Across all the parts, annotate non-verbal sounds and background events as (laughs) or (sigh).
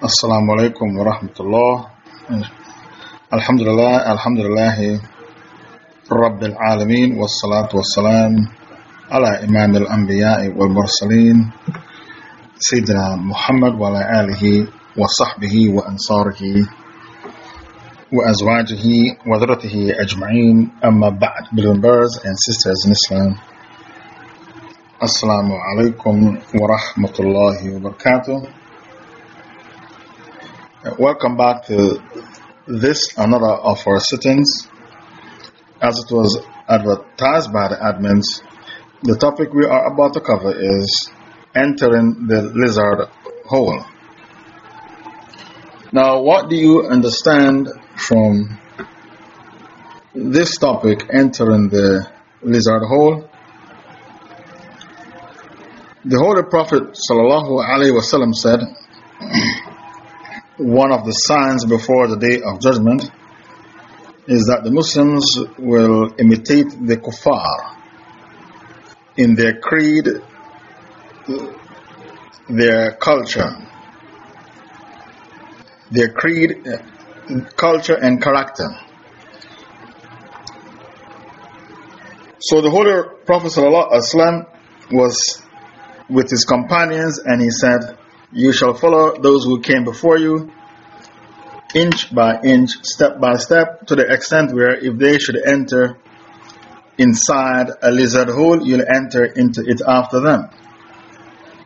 السلام عليكم ورحمة الله الحمد لله الحمد لله رب العالمين والصلاة والسلام على إمام الأنبياء والمرسلين سيدنا محمد وعلى آله وصحبه وأنصاره وأزواجه وذرته أجمعين أما بعد brothers and sisters in Islam Assalamu alaikum wa rahmatullahi wa barakatuh Welcome back to this another of our sittings. As it was advertised by the admins, the topic we are about to cover is entering the lizard hole. Now, what do you understand from this topic, entering the lizard hole? The Holy Prophet ﷺ said, one of the signs before the day of judgment is that the Muslims will imitate the kuffar in their creed, their culture, their creed, culture, and character. So the Holy Prophet ﷺ was with his companions and he said, you shall follow those who came before you, inch by inch, step by step, to the extent where if they should enter inside a lizard hole, you'll enter into it after them.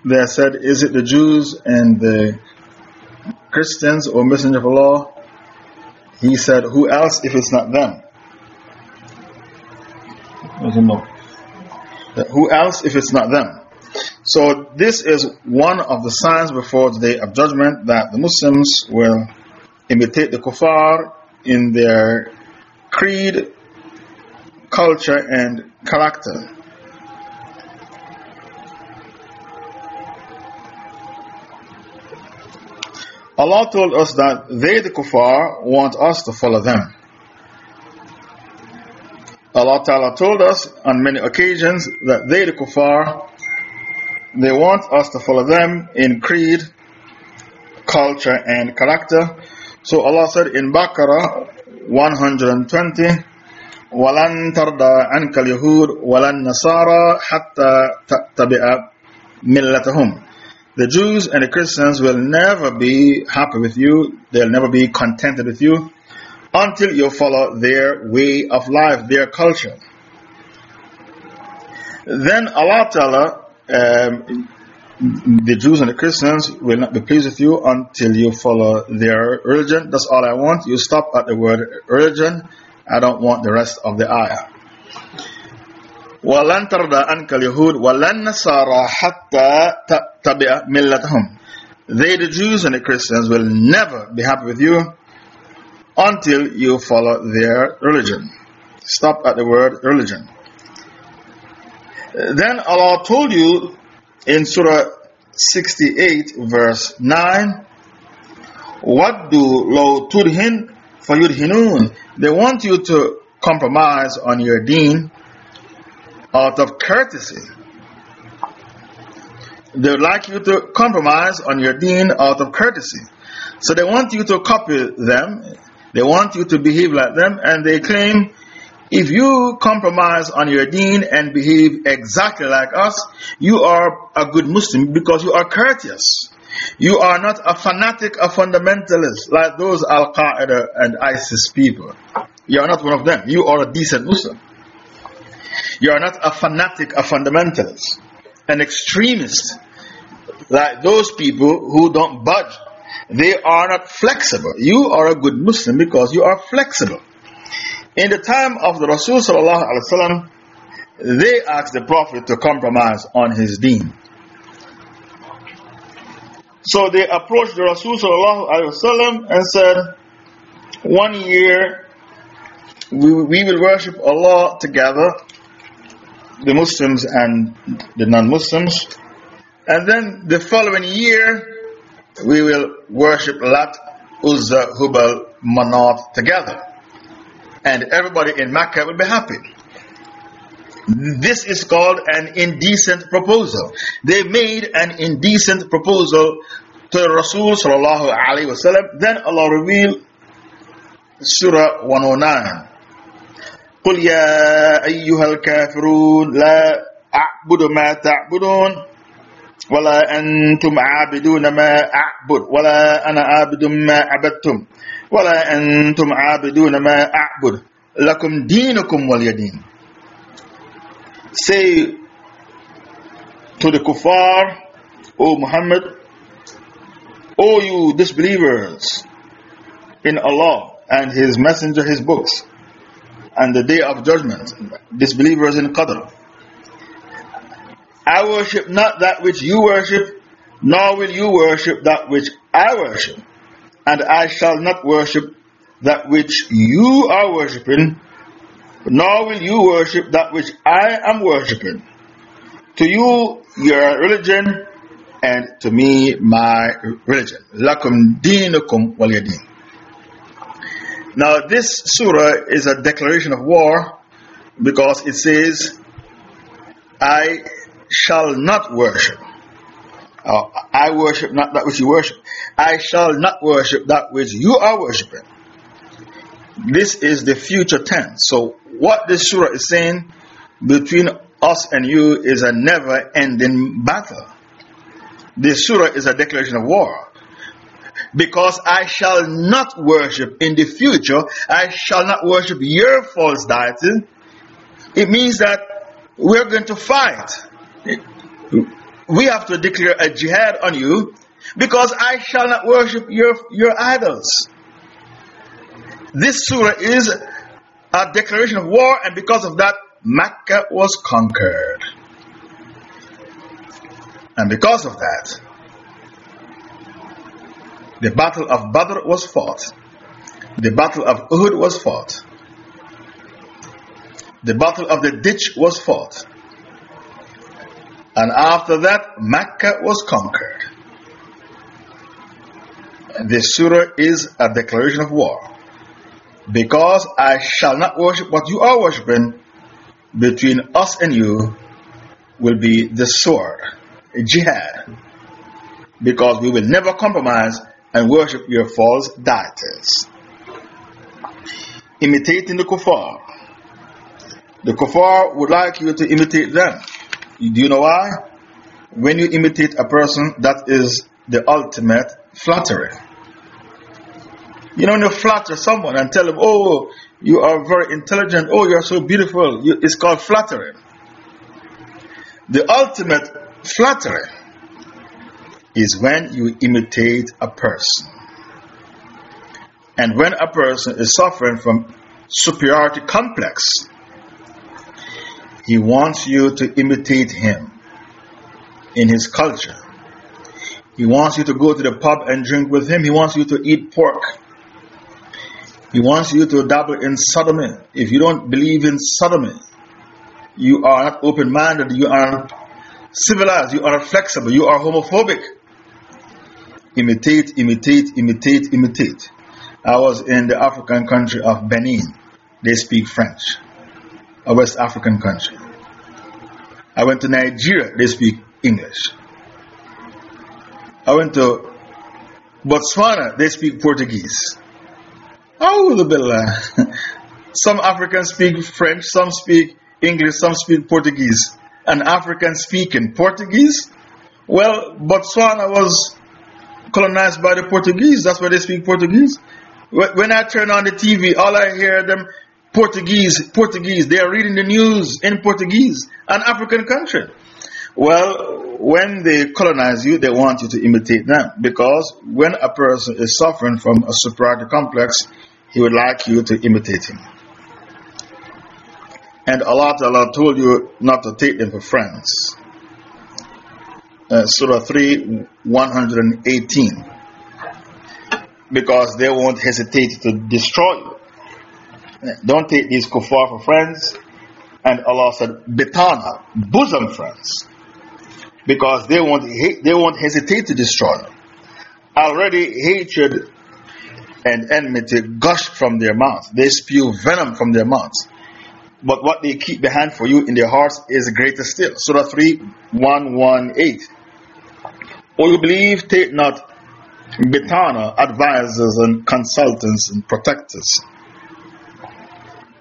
They said, Is it the Jews and the Christians or Messenger of Allah? He said, Who else if it's not them? Who else if it's not them? So, this is one of the signs before the day of judgment that the Muslims will imitate the kuffar in their creed, culture, and character. Allah told us that they, the kuffar, want us to follow them. Allah Ta'ala told us on many occasions that they, the kuffar, they want us to follow them in creed, culture, and character. So Allah said in Baqarah 120, وَلَن تَرْضَى عَنْكَ الْيَهُودُ وَلَن نَصَارَى حَتَّى تَتَّبِعَ مِلَّتَهُمْ The Jews and the Christians will never be happy with you, they'll never be contented with you until you follow their way of life, their culture. Then Allah Ta'ala um, the Jews and the Christians will not be pleased with you until you follow their religion. That's all I want. You stop at the word religion. I don't want the rest of the ayah. وَلَن تَرْضَى أَنْكَ الْيَهُودُ وَلَن نَصَارَى حَتَّى تَتَّبِعَ مِلَّتَهُمْ They, the Jews and the Christians, will never be happy with you until you follow their religion. Stop at the word religion. Then Allah told you in Surah 68, verse 9, What do tudhin fayudhinun? They want you to compromise on your deen out of courtesy. They would like you to compromise on your deen out of courtesy. So they want you to copy them, they want you to behave like them, and they claim if you compromise on your deen and behave exactly like us, you are a good Muslim because you are courteous. You are not a fanatic, a fundamentalist like those Al Qaeda and ISIS people. You are not one of them. You are a decent Muslim. You are not a fanatic, a fundamentalist, an extremist like those people who don't budge. They are not flexible. You are a good Muslim because you are flexible. In the time of the Rasul they asked the Prophet to compromise on his deen. So they approached the Rasul and said, One year we, we will worship Allah together, the Muslims and the non Muslims. And then the following year we will worship Lat, Uzza, Hubal, Manat together and everybody in Mecca will be happy. This is called an indecent proposal. They made an indecent proposal to the Rasul sallallahu alayhi wasallam. Then Allah revealed Surah 109. قل يا أيها الكافرون لا أعبد ما تعبدون ولا أنتم عابدون ما أعبد ولا أنا عابد ما عبدتم ولا أنتم عابدون ما أعبد لكم دينكم وليدين Say to the kuffar, O Muhammad, O you disbelievers in Allah and His Messenger, His books, and the day of judgment, disbelievers in Qadr. I worship not that which you worship, nor will you worship that which I worship. And I shall not worship that which you are worshipping, nor will you worship that which I am worshipping. To you, your religion, and to me, my religion. Lakum dinukum waliyadin. Now, this surah is a declaration of war because it says, I shall not worship. Uh, I worship not that which you worship. I shall not worship that which you are worshiping. This is the future tense. So, what this surah is saying between us and you is a never ending battle. This surah is a declaration of war. Because I shall not worship in the future, I shall not worship your false deity. It means that we're going to fight. We have to declare a jihad on you because I shall not worship your, your idols. This surah is a declaration of war, and because of that, Mecca was conquered. And because of that, the battle of Badr was fought. The battle of Uhud was fought. The battle of the ditch was fought. And after that, Mecca was conquered. This surah is a declaration of war. Because I shall not worship what you are worshipping, between us and you will be the sword, jihad. Because we will never compromise and worship your false deities. Imitating the kuffar. The kuffar would like you to imitate them. Do you know why? When you imitate a person, that is the ultimate flattery. You know, when you flatter someone and tell them, oh, you are very intelligent, oh, you are so beautiful, it's called flattery. The ultimate flattery is when you imitate a person. And when a person is suffering from superiority complex, he wants you to imitate him in his culture. He wants you to go to the pub and drink with him. He wants you to eat pork. He wants you to dabble in sodomy. If you don't believe in sodomy, you are not open minded, you are civilized, you are flexible, you are homophobic imitate, imitate, imitate, imitate. I was in the African country of Benin. They speak French. A West African country. I went to Nigeria. They speak English. I went to Botswana. They speak Portuguese. (laughs) Some Africans speak French, some speak English, some speak Portuguese. An African speaking Portuguese? Well, Botswana was colonized by the Portuguese. That's why they speak Portuguese. When I turn on the TV, all I hear them Portuguese, Portuguese. They are reading the news in Portuguese, an African country. Well, when they colonize you, they want you to imitate them because when a person is suffering from a superiority complex, he would like you to imitate him. And Allah Ta'ala told you not to take them for friends uh, Surah 3, 118. Because they won't hesitate to destroy you. Don't take these kuffar for friends. And Allah said, Bitana, bosom friends. Because they won't, they won't hesitate to destroy. Already hatred and enmity gush from their mouths. They spew venom from their mouths. But what they keep behind for you in their hearts is greater still. Surah 3 118. O you believe, take not bitana, advisors and consultants and protectors,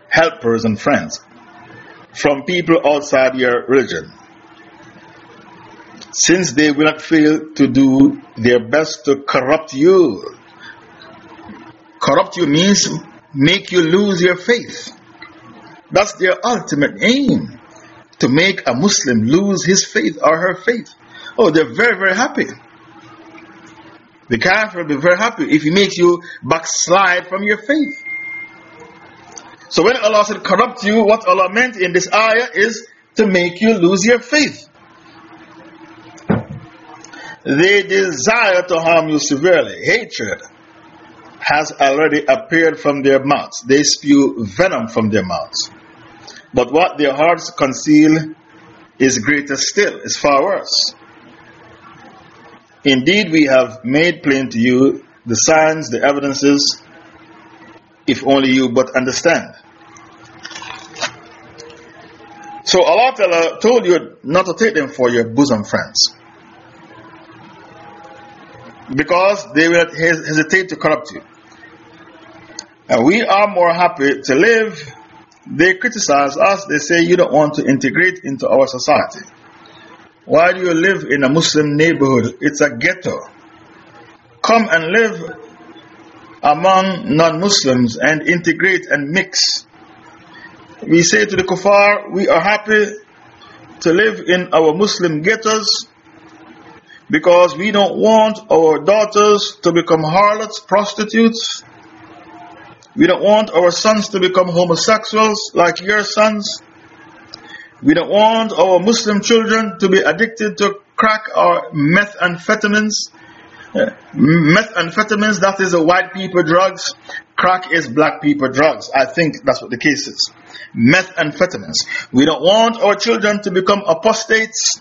helpers and friends from people outside your religion. Since they will not fail to do their best to corrupt you. Corrupt you means make you lose your faith. That's their ultimate aim to make a Muslim lose his faith or her faith. Oh, they're very, very happy. The kafir will be very happy if he makes you backslide from your faith. So when Allah said corrupt you, what Allah meant in this ayah is to make you lose your faith. They desire to harm you severely. Hatred has already appeared from their mouths. They spew venom from their mouths. But what their hearts conceal is greater still, is far worse. Indeed, we have made plain to you the signs, the evidences, if only you but understand. So Allah told you not to take them for your bosom friends. Because they will hesitate to corrupt you. And we are more happy to live. They criticize us, they say you don't want to integrate into our society. Why do you live in a Muslim neighborhood? It's a ghetto. Come and live among non Muslims and integrate and mix. We say to the kuffar, we are happy to live in our Muslim ghettos because we don't want our daughters to become harlots, prostitutes. We don't want our sons to become homosexuals like your sons. We don't want our Muslim children to be addicted to crack or methamphetamines. Uh, methamphetamines, that is a white people drugs. Crack is black people drugs. I think that's what the case is. Methamphetamines. We don't want our children to become apostates.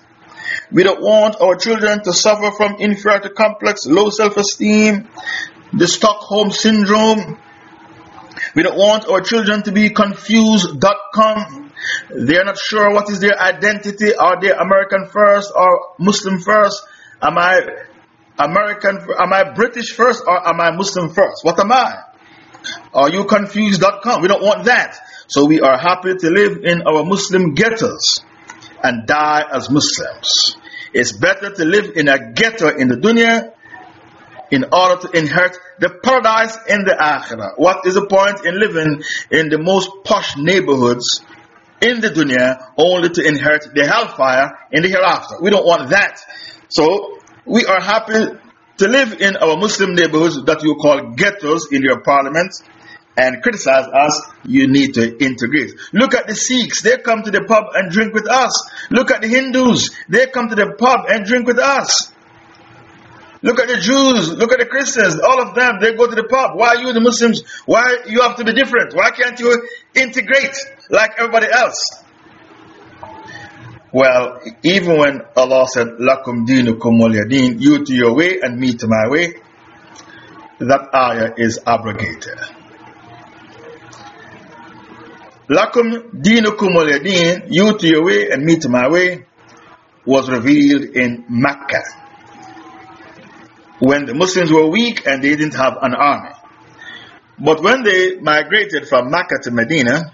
We don't want our children to suffer from inferiority complex, low self esteem, the Stockholm syndrome. We don't want our children to be confused.com. They are not sure what is their identity. Are they American first or Muslim first? Am I American? Am I British first or am I Muslim first? What am I? Are you confused.com? We don't want that. So we are happy to live in our Muslim ghettos and die as Muslims. It's better to live in a ghetto in the dunya in order to inherit the paradise in the akhirah. What is the point in living in the most posh neighborhoods in the dunya only to inherit the hellfire in the hereafter. We don't want that. So, we are happy to live in our Muslim neighborhoods that you call ghettos in your parliament and criticize us, you need to integrate. Look at the Sikhs, they come to the pub and drink with us. Look at the Hindus, they come to the pub and drink with us. Look at the Jews, look at the Christians, all of them, they go to the pub. Why you, the Muslims, why you have to be different? Why can't you integrate like everybody else? Well, even when Allah said, Lakum dinukum waliyadin, you to your way and me to my way, that ayah is abrogated. Lakum dinukum waliyadin, you to your way and me to my way, was revealed in Mecca when the Muslims were weak and they didn't have an army. But when they migrated from Mecca to Medina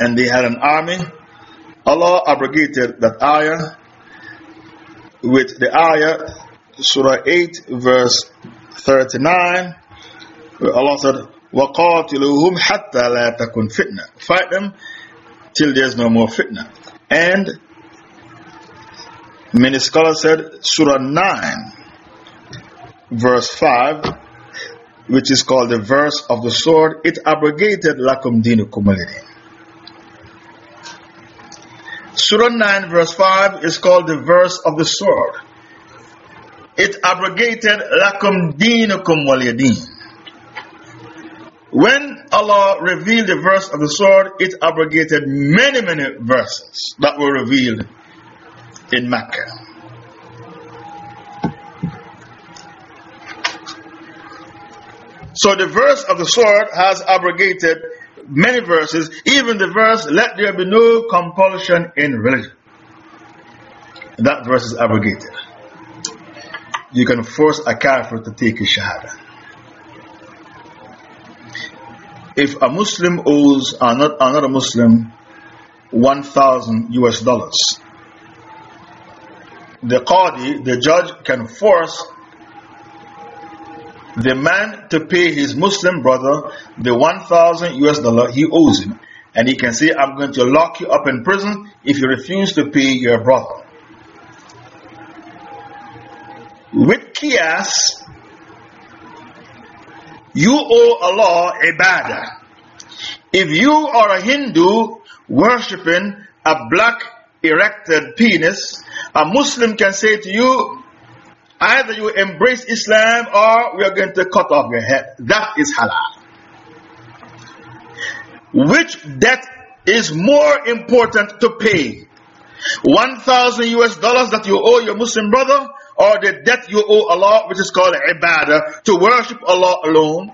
and they had an army, Allah abrogated that ayah with the ayah, Surah 8, verse 39, where Allah said, وَقَاتِلُوهُمْ حَتَّى لَا تَكُنْ fitna. Fight them till there's no more fitna. And many scholars said, Surah 9, verse 5, which is called the verse of the sword, it abrogated lakum dinukum Surah 9, verse 5 is called the verse of the sword. It abrogated lakum dinukum waliyadin. When Allah revealed the verse of the sword, it abrogated many, many verses that were revealed in Mecca. So the verse of the sword has abrogated many verses, even the verse, let there be no compulsion in religion. That verse is abrogated. you can force a kafir to take a shahada. If a Muslim owes uh, another uh, Muslim 1,000 US dollars, the Qadi, the judge, can force the man to pay his Muslim brother the 1,000 US dollar he owes him. And he can say, I'm going to lock you up in prison if you refuse to pay your brother. With Qiyas, you owe Allah ibadah. If you are a Hindu worshipping a black erected penis, a Muslim can say to you, either you embrace Islam or we are going to cut off your head. That is halal. Which debt is more important to pay? 1,000 US dollars that you owe your Muslim brother or the debt you owe Allah, which is called ibadah, to worship Allah alone.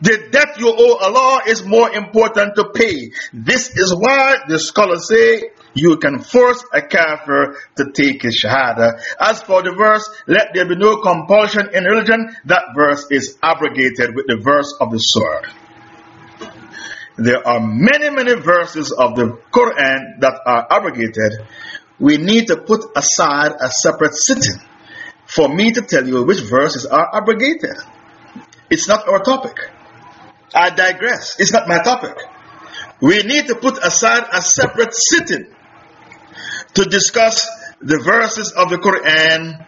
The debt you owe Allah is more important to pay. This is why the scholars say you can force a kafir to take his shahada. As for the verse, let there be no compulsion in religion, that verse is abrogated with the verse of the sword. There are many, many verses of the Quran that are abrogated. We need to put aside a separate sitting for me to tell you which verses are abrogated. It's not our topic. I digress. It's not my topic. We need to put aside a separate sitting to discuss the verses of the Quran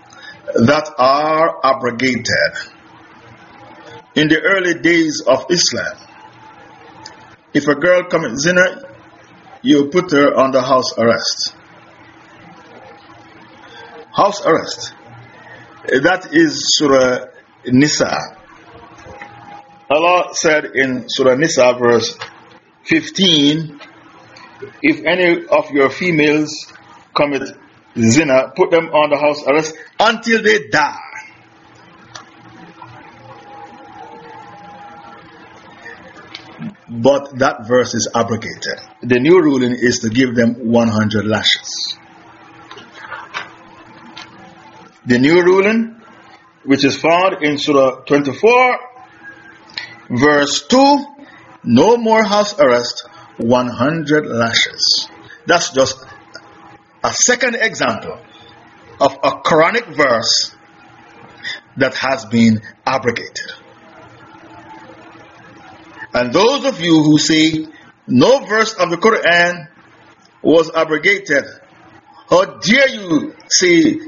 that are abrogated. In the early days of Islam, if a girl commits zina, you put her under house arrest. House arrest. Uh, that is Surah Nisa. Allah said in Surah Nisa, verse 15, if any of your females commit zina, put them under house arrest until they die. But that verse is abrogated. The new ruling is to give them 100 lashes. The new ruling, which is found in Surah 24, verse 2 no more house arrest, 100 lashes. That's just a second example of a Quranic verse that has been abrogated. And those of you who say no verse of the Quran was abrogated, how dare you say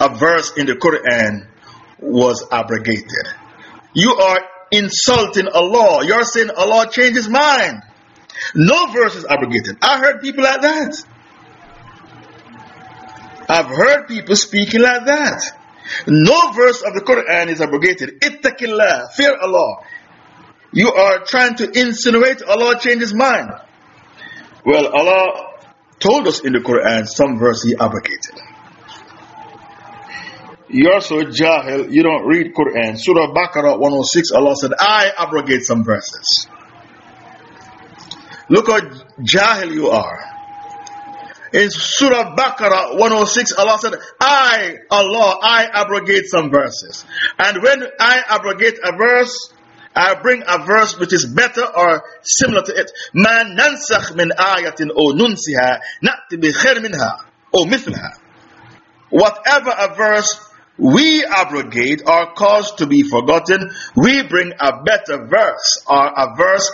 a verse in the Quran was abrogated? You are insulting Allah. You're saying Allah changed his mind. No verse is abrogated. I heard people like that. I've heard people speaking like that. No verse of the Quran is abrogated. Ittaqillah, fear Allah. You are trying to insinuate Allah changed his mind. Well, Allah told us in the Quran some verse He abrogated. You're so jahil, you don't read Quran. Surah Baqarah 106, Allah said, I abrogate some verses. Look how jahil you are. In Surah Baqarah 106, Allah said, I, Allah, I abrogate some verses. And when I abrogate a verse, I bring a verse which is better or similar to it. ما ننسخ من آية أو ننسها نأتي بخير منها أو مثلها. Whatever a verse we abrogate or cause to be forgotten, we bring a better verse or a verse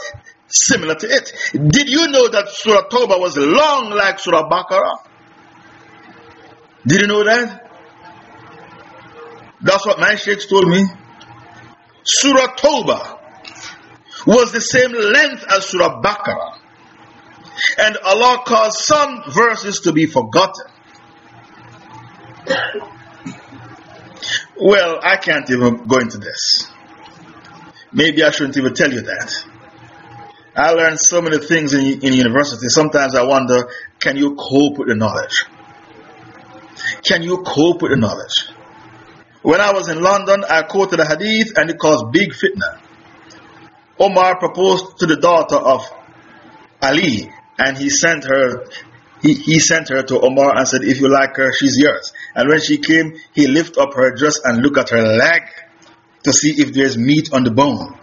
similar to it. Did you know that Surah Toba was long like Surah Baqarah? Did you know that? That's what my sheikhs told me. Surah Toba was the same length as Surah Baqarah. And Allah caused some verses to be forgotten. Well, I can't even go into this. Maybe I shouldn't even tell you that. I learned so many things in, in university. Sometimes I wonder can you cope with the knowledge? Can you cope with the knowledge? When I was in London, I quoted a hadith and it caused big fitna. Omar proposed to the daughter of Ali and he sent her he, he sent her to Omar and said, If you like her, she's yours. And when she came, he lifted up her dress and looked at her leg to see if there's meat on the bone.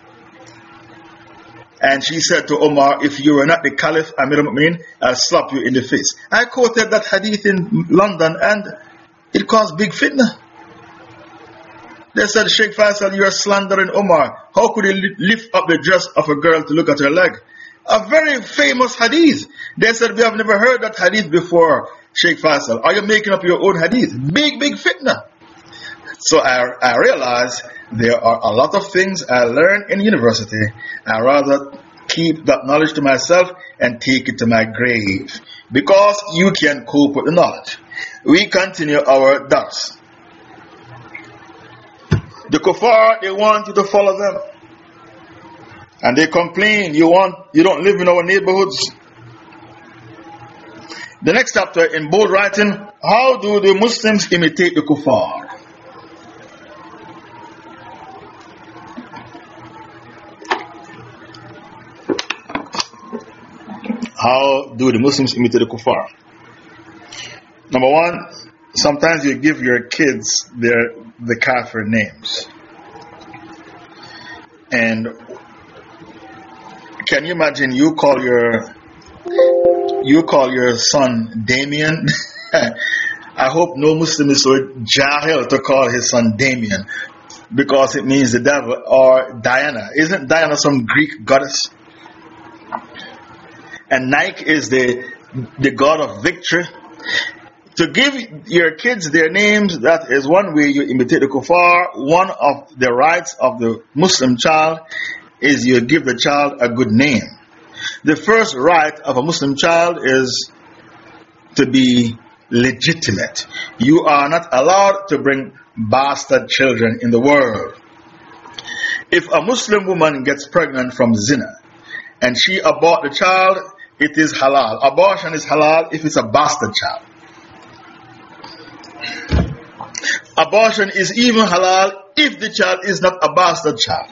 And she said to Omar, If you were not the Caliph, Amir al Mu'min, I'll slap you in the face. I quoted that hadith in London and it caused big fitna. They said, Sheikh Faisal, you are slandering Omar. How could he lift up the dress of a girl to look at her leg? A very famous hadith. They said, We have never heard that hadith before, Sheikh Faisal. Are you making up your own hadith? Big, big fitna. So I, I realized there are a lot of things I learned in university. I rather keep that knowledge to myself and take it to my grave. Because you can cope with the knowledge. We continue our dars. The kuffar, they want you to follow them. And they complain, you want, you don't live in our neighborhoods. The next chapter in bold writing, how do the Muslims imitate the kuffar? How do the Muslims imitate the kuffar? Number one, sometimes you give your kids their the kafir names. And can you imagine you call your you call your son Damien? (laughs) I hope no Muslim is so jahil to call his son Damien because it means the devil or Diana. Isn't Diana some Greek goddess? and Nike is the, the God of victory. To give your kids their names, that is one way you imitate the kuffar. One of the rights of the Muslim child is you give the child a good name. The first right of a Muslim child is to be legitimate. You are not allowed to bring bastard children in the world. If a Muslim woman gets pregnant from zina and she abort the child, it is halal. Abortion is halal if it's a bastard child. Abortion is even halal if the child is not a bastard child.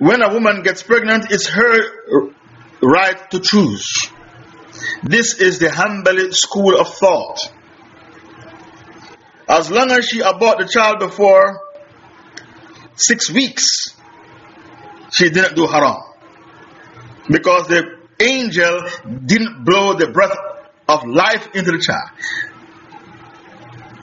When a woman gets pregnant, it's her right to choose. This is the Hanbali school of thought. As long as she aborted the child before six weeks, she didn't do haram because the angel didn't blow the breath of life into the child.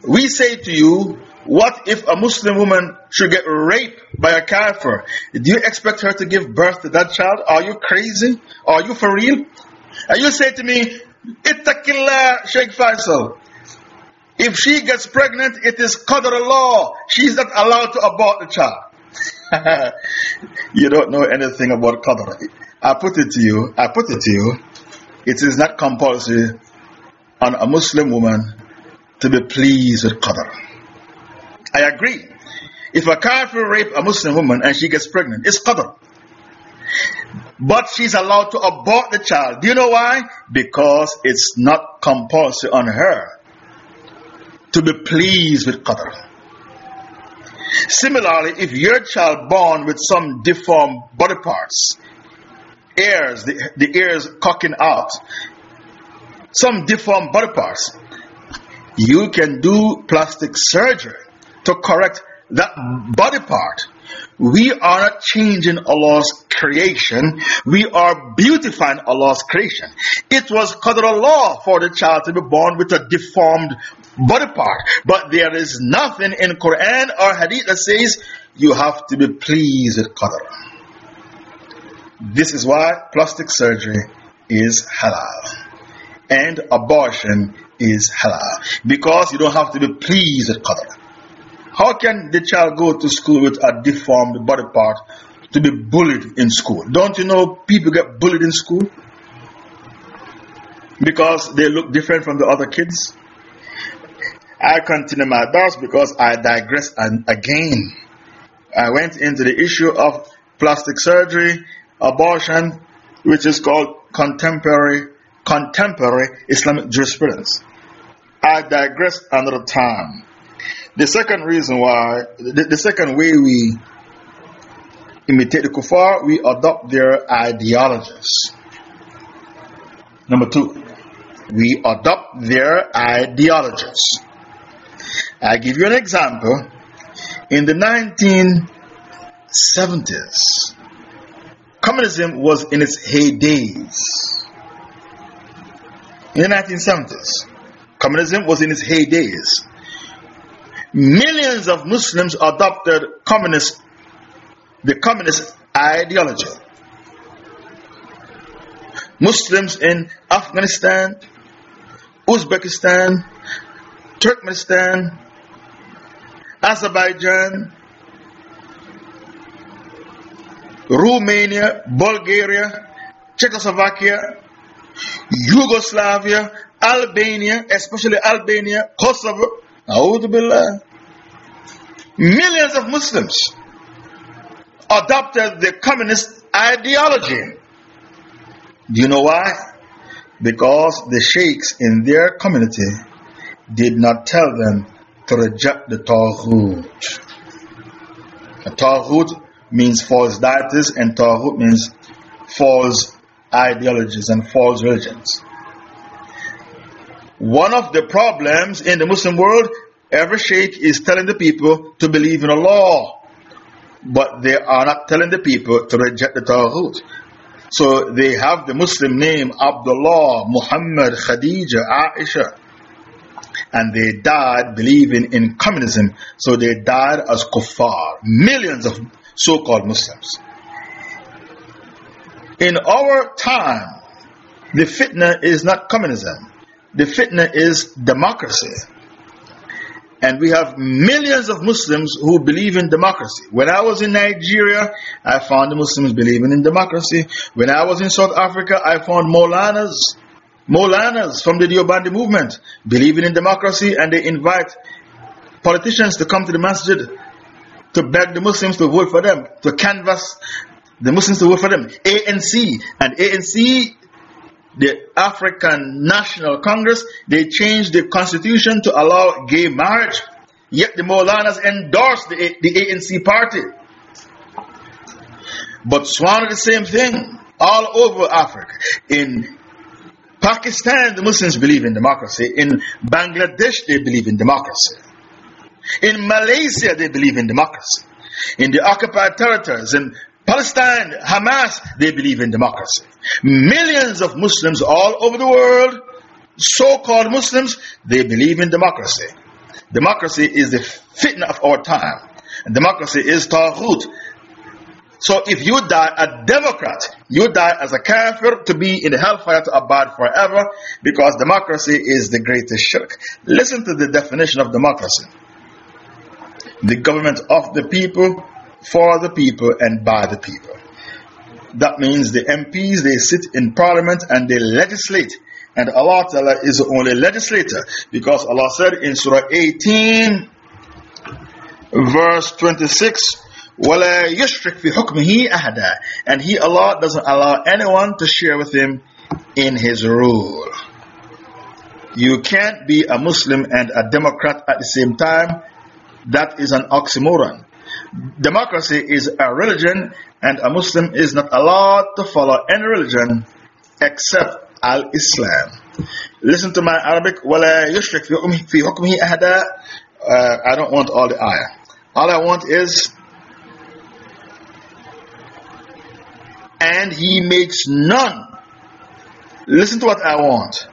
We say to you, what if a Muslim woman should get raped by a kafir? Do you expect her to give birth to that child? Are you crazy? Are you for real? And you say to me, Ittaqillah, Sheikh Faisal. If she gets pregnant, it is qadr law. She's not allowed to abort the child. (laughs) you don't know anything about qadr. I put it to you, I put it to you, it is not compulsory on a Muslim woman to be pleased with qadr. I agree. If a kafir rape a Muslim woman and she gets pregnant, it's qadr. But she's allowed to abort the child. Do you know why? Because it's not compulsory on her to be pleased with qadr. Similarly, if your child born with some deformed body parts, ears, the, the ears cocking out, some deformed body parts. You can do plastic surgery to correct that body part. We are not changing Allah's creation. We are beautifying Allah's creation. It was qadr Allah for the child to be born with a deformed body part. But there is nothing in Quran or Hadith that says you have to be pleased with qadr. This is why plastic surgery is halal and abortion is halal because you don't have to be pleased with qadr. How can the child go to school with a deformed body part to be bullied in school? Don't you know people get bullied in school? Because they look different from the other kids? I continue my thoughts because I digress and again. I went into the issue of plastic surgery abortion, which is called contemporary, contemporary Islamic jurisprudence. I digress another time. The second reason why, the, the second way we imitate the kuffar, we adopt their ideologies. Number two, We adopt their ideologies. I give you an example. In the 1970s, communism was in its heydays. In the 1970s, communism was in its heydays. Millions of Muslims adopted communist, the communist ideology. Muslims in Afghanistan, Uzbekistan, Turkmenistan, Azerbaijan, Romania, Bulgaria, Czechoslovakia, Yugoslavia, Albania, especially Albania, Kosovo, Millions of Muslims adopted the communist ideology. Do you know why? Because the sheikhs in their community did not tell them to reject the Taghut. A Taghut means false deities, and Taghut means false ideologies and false religions. One of the problems in the Muslim world, every sheikh is telling the people to believe in Allah, but they are not telling the people to reject the Taghut. So they have the Muslim name Abdullah, Muhammad, Khadija, Aisha. And they died believing in communism. So they died as kuffar. Millions of so called Muslims. In our time, the fitna is not communism. The fitna is democracy. And we have millions of Muslims who believe in democracy. When I was in Nigeria, I found the Muslims believing in democracy. When I was in South Africa, I found Molanas, Molanas from the Deobandi movement believing in democracy and they invite politicians to come to the masjid to beg the Muslims to vote for them, to canvass the Muslims to vote for them. ANC and ANC the African National Congress, they changed the constitution to allow gay marriage. Yet the Maulanas endorsed the, the ANC party. Botswana, the same thing. All over Africa. In Pakistan, the Muslims believe in democracy. In Bangladesh, they believe in democracy. In Malaysia, they believe in democracy. In the occupied territories, in Palestine, Hamas, they believe in democracy. Millions of Muslims all over the world, so called Muslims, they believe in democracy. Democracy is the fitna of our time. Democracy is Taghut. So if you die a Democrat, you die as a kafir to be in hellfire to abide forever because democracy is the greatest shirk. Listen to the definition of democracy the government of the people for the people and by the people. That means the MPs, they sit in parliament and they legislate. And Allah Ta'ala is the only legislator because Allah said in Surah 18, verse 26, وَلَا يُشْرِكْ فِي حُكْمِهِ أَحَدًا And He, Allah, doesn't allow anyone to share with Him in His rule. You can't be a Muslim and a Democrat at the same time. That is an oxymoron democracy is a religion and a Muslim is not allowed to follow any religion except Al Islam. Listen to my Arabic. وَلَا يُشْرِكْ فِي حُكْمِهِ أَحَدًا uh, I don't want all the ayah. All I want is and he makes none. Listen to what I want.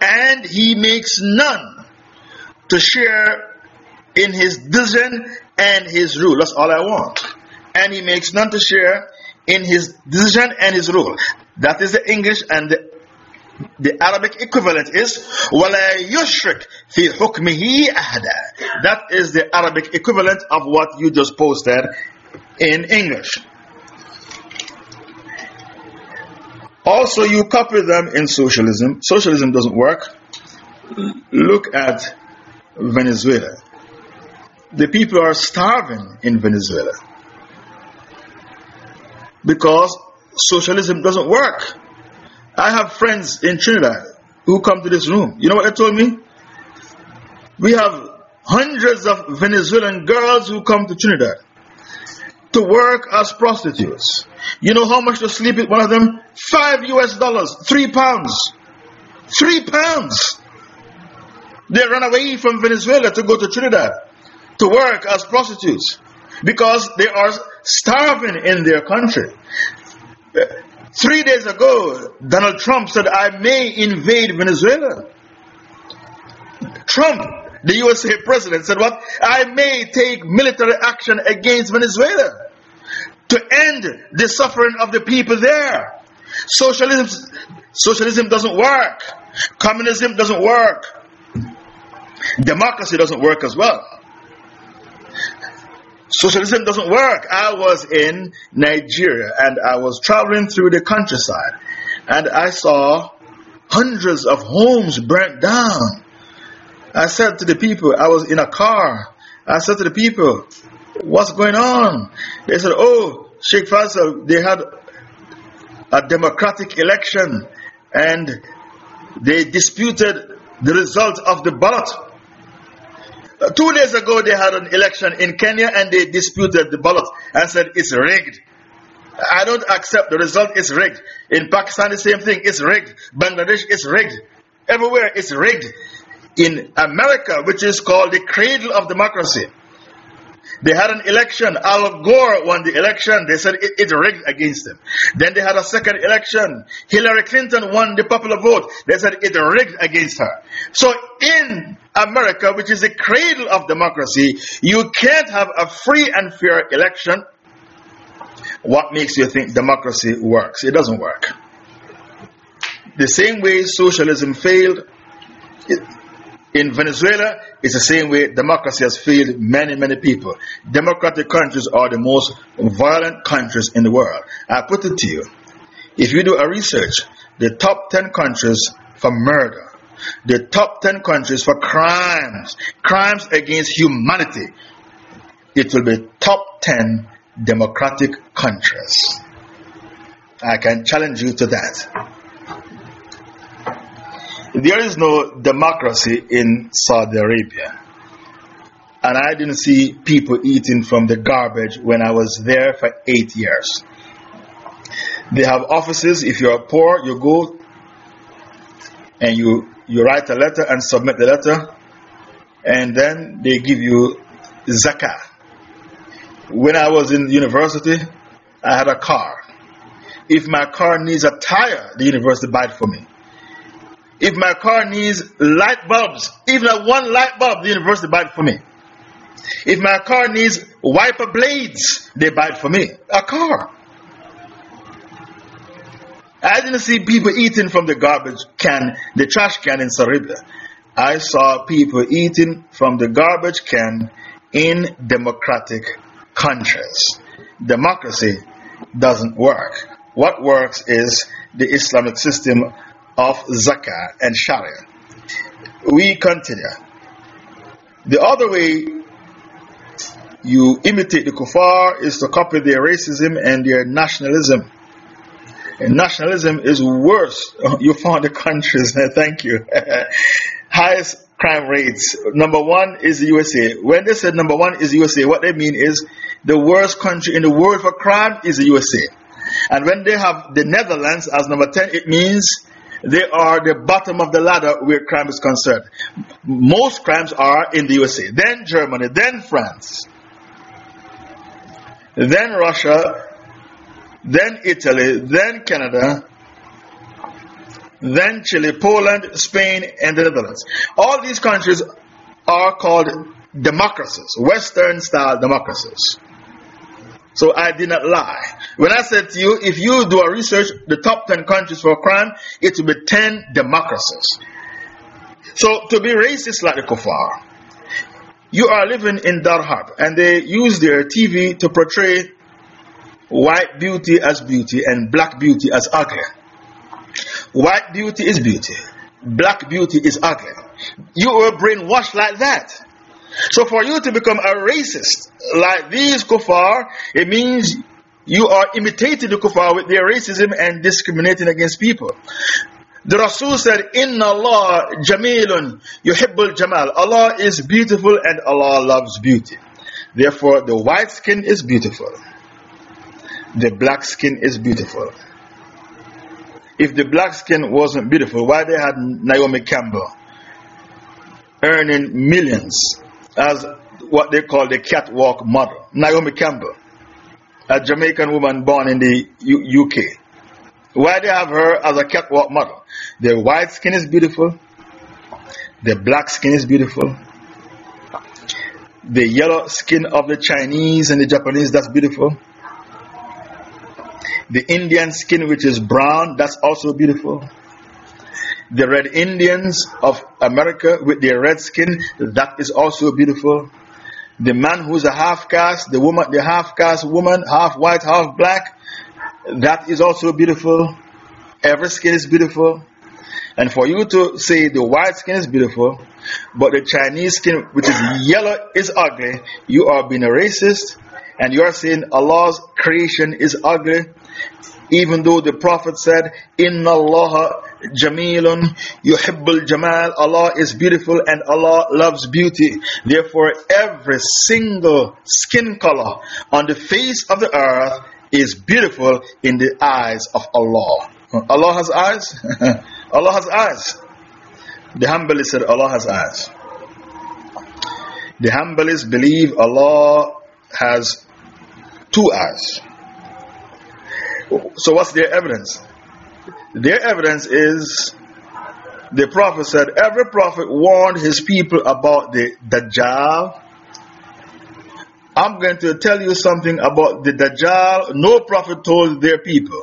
And he makes none to share in his decision and his rule. That's all I want. And he makes none to share in his decision and his rule. That is the English and the, the Arabic equivalent is وَلَا يُشْرِكْ فِي حُكْمِهِ أَحَدًا That is the Arabic equivalent of what you just posted in English. Also, you copy them in socialism. Socialism doesn't work. Look at Venezuela the people are starving in Venezuela because socialism doesn't work. I have friends in Trinidad who come to this room. You know what they told me? We have hundreds of Venezuelan girls who come to Trinidad to work as prostitutes. You know how much to sleep with one of them? Five US dollars, three pounds. Three pounds. They run away from Venezuela to go to Trinidad to work as prostitutes because they are starving in their country. Three days ago, Donald Trump said, I may invade Venezuela. Trump, the USA president, said, What? I may take military action against Venezuela to end the suffering of the people there. Socialism, socialism doesn't work. Communism doesn't work. Democracy doesn't work as well. Socialism doesn't work. I was in Nigeria and I was traveling through the countryside and I saw hundreds of homes burnt down. I said to the people, I was in a car. I said to the people, What's going on? They said, Oh, Sheikh Faisal, they had a democratic election and they disputed the result of the ballot. Two days ago, they had an election in Kenya and they disputed the ballot and said it's rigged. I don't accept the result, it's rigged. In Pakistan, the same thing, it's rigged. Bangladesh, it's rigged. Everywhere, it's rigged. In America, which is called the cradle of democracy, they had an election. Al Gore won the election. They said it, it, rigged against him. Then they had a second election. Hillary Clinton won the popular vote. They said it rigged against her. So in America, which is the cradle of democracy, you can't have a free and fair election. What makes you think democracy works? It doesn't work. The same way socialism failed, it, in Venezuela, it's the same way democracy has failed many, many people. Democratic countries are the most violent countries in the world. I put it to you. If you do a research, the top 10 countries for murder, the top 10 countries for crimes, crimes against humanity, it will be top 10 democratic countries. I can challenge you to that. There is no democracy in Saudi Arabia. And I didn't see people eating from the garbage when I was there for eight years. They have offices. If you are poor, you go and you, you write a letter and submit the letter, and then they give you zakah. When I was in university, I had a car. If my car needs a tire, the university buy it for me. If my car needs light bulbs, even a one light bulb, the university buy it for me. If my car needs wiper blades, they buy it for me. A car. I didn't see people eating from the garbage can, the trash can in Saribia. I saw people eating from the garbage can in democratic countries. Democracy doesn't work. What works is the Islamic system of zakah and sharia. We continue. The other way you imitate the kuffar is to copy their racism and their nationalism. And nationalism is worse. (laughs) You found the countries, (laughs) thank you. (laughs) Highest crime rates. Number one is the USA. When they said number one is the USA, what they mean is the worst country in the world for crime is the USA. And when they have the Netherlands as number 10, it means they are the bottom of the ladder where crime is concerned. Most crimes are in the USA, then Germany, then France, then Russia, then Italy, then Canada, then Chile, Poland, Spain, and the Netherlands. All these countries are called democracies, Western style democracies. So I did not lie. When I said to you, if you do a research, the top 10 countries for crime, it will be 10 democracies. So to be racist like the kuffar, you are living in Darhab and they use their TV to portray white beauty as beauty and black beauty as ugly. White beauty is beauty, black beauty is ugly. You were brainwashed like that. So for you to become a racist like these kuffar, it means you are imitating the kuffar with their racism and discriminating against people. The Rasul said, Inna Allah jamilun yuhibbul jamal. Allah is beautiful and Allah loves beauty. Therefore, the white skin is beautiful. The black skin is beautiful. if the black skin wasn't beautiful, why they had Naomi Campbell earning millions as what they call the catwalk model? Naomi Campbell, a Jamaican woman born in the U UK. Why they have her as a catwalk model? The white skin is beautiful, the black skin is beautiful, the yellow skin of the Chinese and the Japanese, that's beautiful. The Indian skin, which is brown, that's also beautiful. The red Indians of America with their red skin, that is also beautiful. The man who's a half caste, the woman, the half caste woman, half white, half black, that is also beautiful. Every skin is beautiful. And for you to say the white skin is beautiful, but the Chinese skin, which is yellow, is ugly, you are being a racist and you are saying Allah's creation is ugly, even though the Prophet said, Inna Allah Jamilun Yuhibbul Jamal, Allah is beautiful and Allah loves beauty. Therefore, every single skin color on the face of the earth is beautiful in the eyes of Allah. Allah has eyes? (laughs) Allah has eyes. The Hanbalis said Allah has eyes. The Hanbalis believe Allah has two eyes. So, what's their evidence? Their evidence is the Prophet said, Every prophet warned his people about the Dajjal. I'm going to tell you something about the Dajjal. No prophet told their people.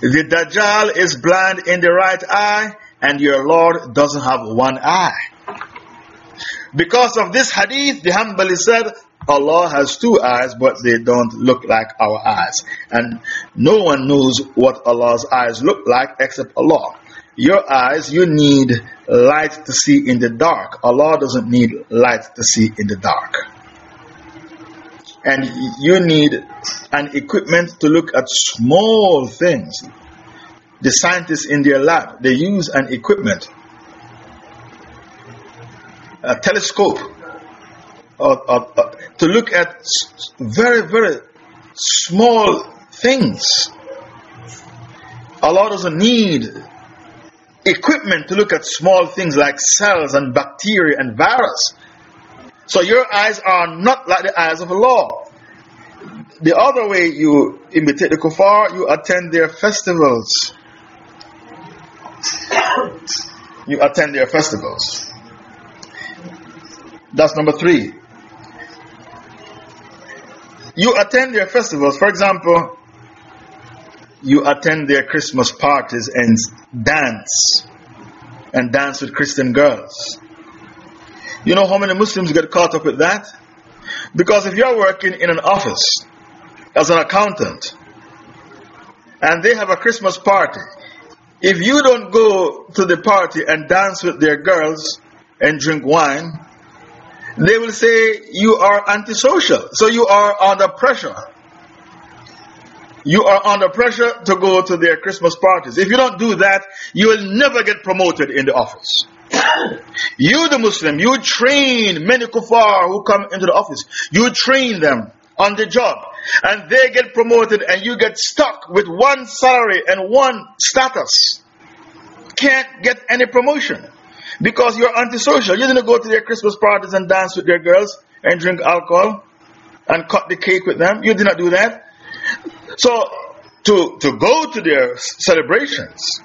The Dajjal is blind in the right eye, and your Lord doesn't have one eye. Because of this hadith, the Hanbali said, Allah has two eyes, but they don't look like our eyes. And no one knows what Allah's eyes look like except Allah. Your eyes, you need light to see in the dark. Allah doesn't need light to see in the dark. And you need an equipment to look at small things. The scientists in their lab, they use an equipment, a telescope to look at very, very small things. Allah doesn't need equipment to look at small things like cells and bacteria and virus. So your eyes are not like the eyes of Allah. The other way you imitate the kuffar, you attend their festivals. (coughs) You attend their festivals. That's number three you attend their festivals. For example, you attend their Christmas parties and dance and dance with Christian girls. You know how many Muslims get caught up with that? Because if you're working in an office as an accountant and they have a Christmas party, if you don't go to the party and dance with their girls and drink wine, they will say you are antisocial. So you are under pressure. You are under pressure to go to their Christmas parties. If you don't do that, you will never get promoted in the office. (coughs) You, the Muslim, you train many kuffar who come into the office. You train them on the job. And they get promoted and you get stuck with one salary and one status. Can't get any promotion because you're antisocial. You didn't go to their Christmas parties and dance with their girls and drink alcohol and cut the cake with them. You did not do that. So, to, to go to their celebrations,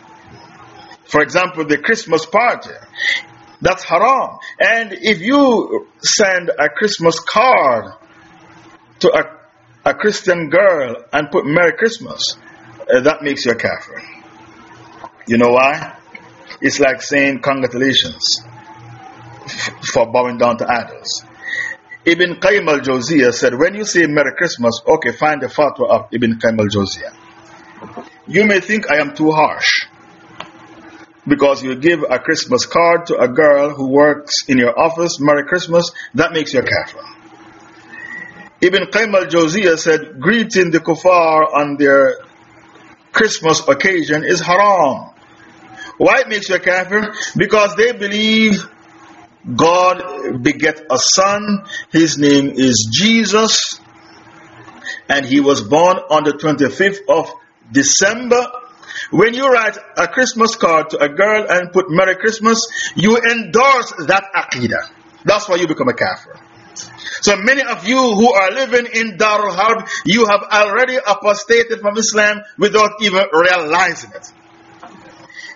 for example, the Christmas party, that's haram. And if you send a Christmas card to a, a Christian girl and put Merry Christmas, uh, that makes you a kafir. You know why? It's like saying congratulations for bowing down to idols. Ibn Qayyim al Jawziyah said, When you say Merry Christmas, okay, find the fatwa of Ibn Qayyim al Jawziyah. You may think I am too harsh because you give a Christmas card to a girl who works in your office, Merry Christmas, that makes you a kafir. Ibn Qayyim al Jawziyah said, Greeting the kuffar on their Christmas occasion is haram. Why it makes you a kafir? Because they believe God beget a son, his name is Jesus, and he was born on the 25th of December, When you write a Christmas card to a girl and put Merry Christmas, you endorse that aqidah. That's why you become a kafir. So many of you who are living in Darul Harb, you have already apostated from Islam without even realizing it.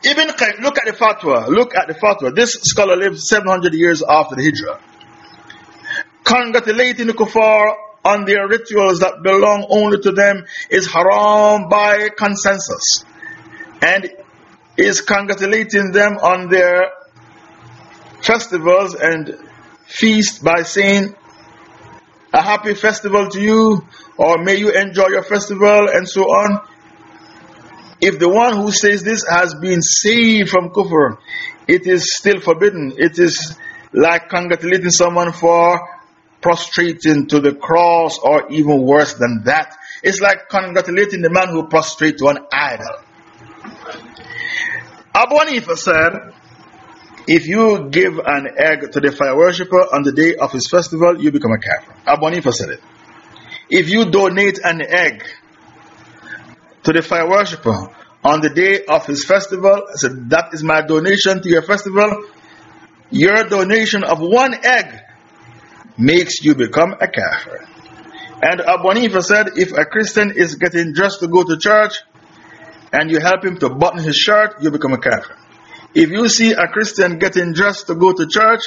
Ibn Qayyim, look at the fatwa. Look at the fatwa. This scholar lived 700 years after the Hijrah. Congratulating the kuffar on their rituals that belong only to them is haram by consensus. And is congratulating them on their festivals and feast by saying, A happy festival to you, or may you enjoy your festival, and so on. If the one who says this has been saved from kufr, it is still forbidden. It is like congratulating someone for prostrating to the cross, or even worse than that. It's like congratulating the man who prostrates to an idol. Abu Hanifa said, if you give an egg to the fire worshipper on the day of his festival, you become a kafir. Abu Hanifa said it. If you donate an egg to the fire worshipper on the day of his festival, said, That is my donation to your festival. Your donation of one egg makes you become a kafir. And Abu Hanifa said, If a Christian is getting dressed to go to church and you help him to button his shirt, you become a kafir. If you see a Christian getting dressed to go to church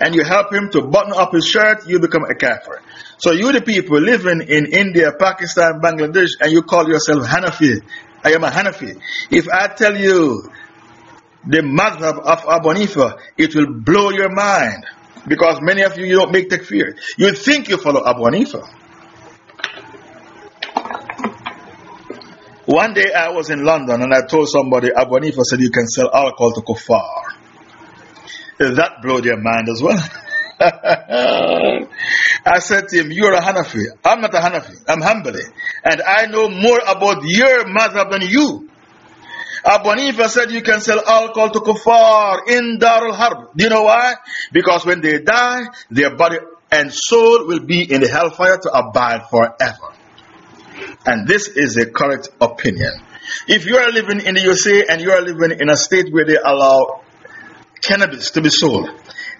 and you help him to button up his shirt, you become a kafir. So you the people living in India, Pakistan, Bangladesh, and you call yourself Hanafi. I am a Hanafi. If I tell you the madhab of Abu Hanifa, it will blow your mind. Because many of you, you don't make takfir. You think you follow Abu Hanifa. One day I was in London and I told somebody, Abu Hanifa said you can sell alcohol to kuffar. That blew their mind as well. (laughs) (laughs) I said to him, You're a Hanafi. I'm not a Hanafi. I'm Hanbali. And I know more about your madhab than you. Abu Hanifa said you can sell alcohol to kuffar in Darul Harb. Do you know why? Because when they die, their body and soul will be in the hellfire to abide forever. And this is a correct opinion. If you are living in the USA and you are living in a state where they allow cannabis to be sold,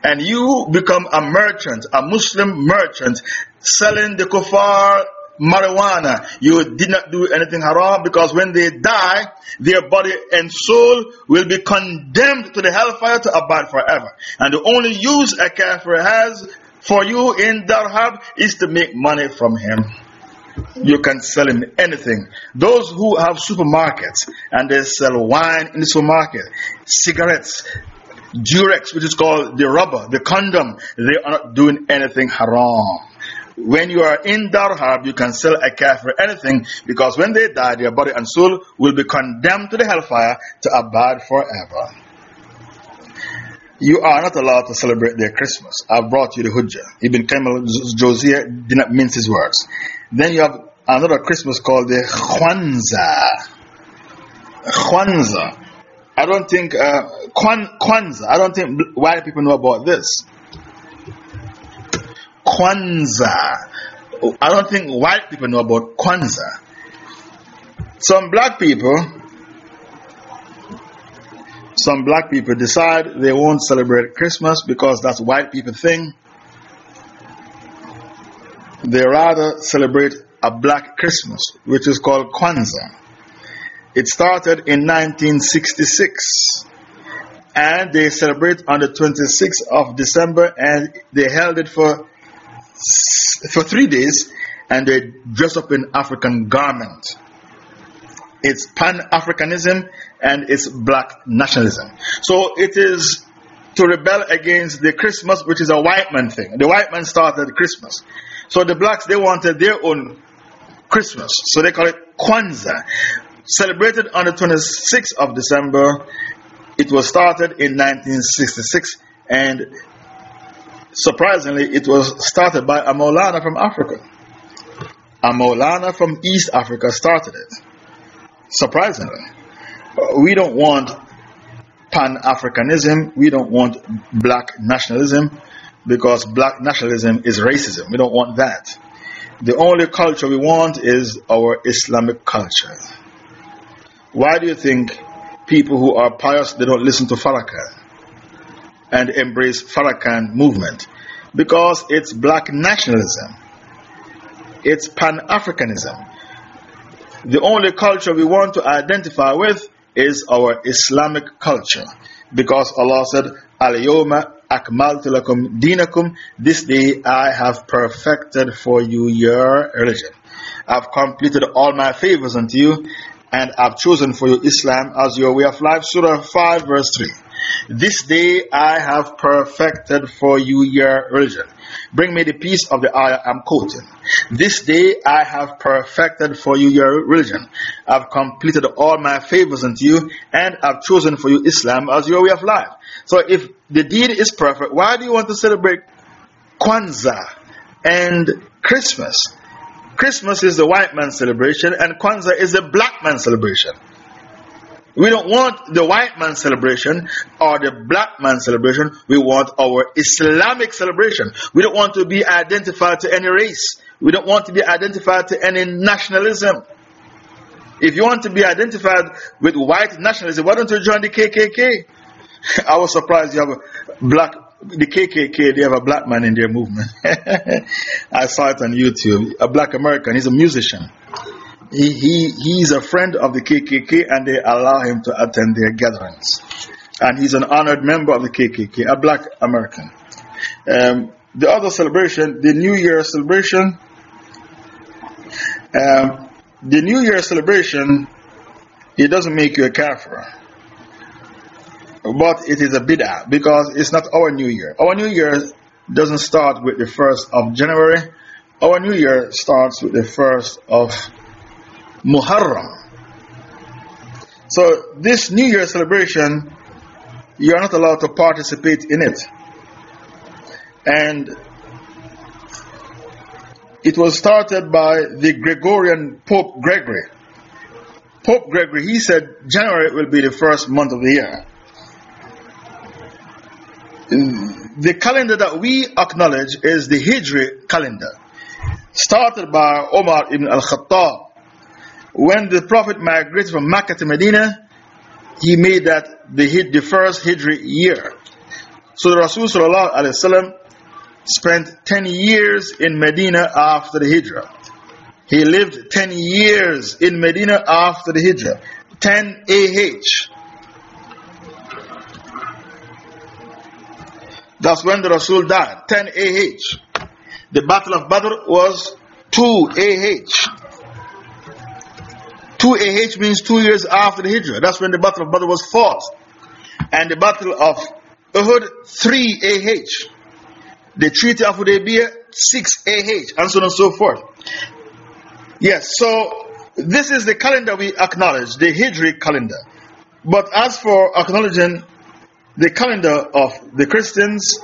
and you become a merchant, a Muslim merchant, selling the kuffar marijuana, you did not do anything haram because when they die, their body and soul will be condemned to the hellfire to abide forever. And the only use a kafir has for you in Darul Harb is to make money from him you can sell him anything. Those who have supermarkets and they sell wine in the supermarket, cigarettes, Durex, which is called the rubber, the condom, they are not doing anything haram. When you are in Darul Harb, you can sell a kafir anything because when they die, their body and soul will be condemned to the hellfire to abide forever. You are not allowed to celebrate their Christmas. I've brought you the Hujjah. Ibn Kamal Josiah did not mince his words. Then you have another Christmas called the Kwanzaa. Kwanzaa. I don't think, uh, Kwan, Kwanzaa, I don't think white people know about this. Kwanzaa. I don't think white people know about Kwanzaa. Some black people, some black people decide they won't celebrate Christmas because that's white people thing they rather celebrate a black Christmas, which is called Kwanzaa. It started in 1966 and they celebrate on the 26th of December and they held it for, for three days and they dress up in African garments. It's Pan Africanism and it's black nationalism. So it is to rebel against the Christmas, which is a white man thing. The white man started Christmas. So the blacks, they wanted their own Christmas. So they call it Kwanzaa. Celebrated on the 26th of December. It was started in 1966 and surprisingly, it was started by a Maulana from Africa. A Maulana from East Africa started it. Surprisingly. We don't want Pan Africanism, we don't want black nationalism, because black nationalism is racism. We don't want that. The only culture we want is our Islamic culture. Why do you think people who are pious they don't listen to Farrakhan and embrace Farrakhan movement? Because it's black nationalism. It's Pan Africanism. The only culture we want to identify with is our Islamic culture. Because Allah said, Al-Yawma akmaltu lakum dinakum. This day I have perfected for you your religion. I've completed all my favors unto you and I've chosen for you Islam as your way of life. Surah 5 verse 3. This day I have perfected for you your religion. Bring me the piece of the ayah I'm quoting. This day I have perfected for you your religion. I've completed all my favors unto you, and I've chosen for you Islam as your way of life. So if the deed is perfect, why do you want to celebrate Kwanzaa and Christmas? Christmas is the white man's celebration, and Kwanzaa is the black man's celebration. We don't want the white man's celebration or the black man's celebration. We want our Islamic celebration. We don't want to be identified to any race. We don't want to be identified to any nationalism. If you want to be identified with white nationalism, why don't you join the KKK? (laughs) I was surprised you have a black, the KKK, they have a black man in their movement. (laughs) I saw it on YouTube. A black American, he's a musician he, he, he's a friend of the KKK and they allow him to attend their gatherings. And he's an honored member of the KKK, a black American. Um, the other celebration, the New Year celebration, um, the New Year celebration, it doesn't make you a kafir. But it is a bid'ah because it's not our New Year. Our New Year doesn't start with the 1st of January. Our New Year starts with the 1st of Muharram. So, this New Year celebration, you are not allowed to participate in it. And it was started by the Gregorian Pope Gregory. Pope Gregory, he said January will be the first month of the year. The calendar that we acknowledge is the Hijri calendar, started by Omar ibn al Khattab when the Prophet migrated from Mecca to Medina, he made that the, the first Hijri year. So the Rasul spent 10 years in Medina after the Hijrah. He lived 10 years in Medina after the Hijrah. 10 AH. That's when the Rasul died. 10 AH. The Battle of Badr was 2 AH. 2 AH means two years after the Hijrah. That's when the Battle of Badr was fought. And the Battle of Uhud, 3 AH. The Treaty of Hudaybiyah, 6 AH, and so on and so forth. Yes, so this is the calendar we acknowledge, the Hijri calendar. But as for acknowledging the calendar of the Christians,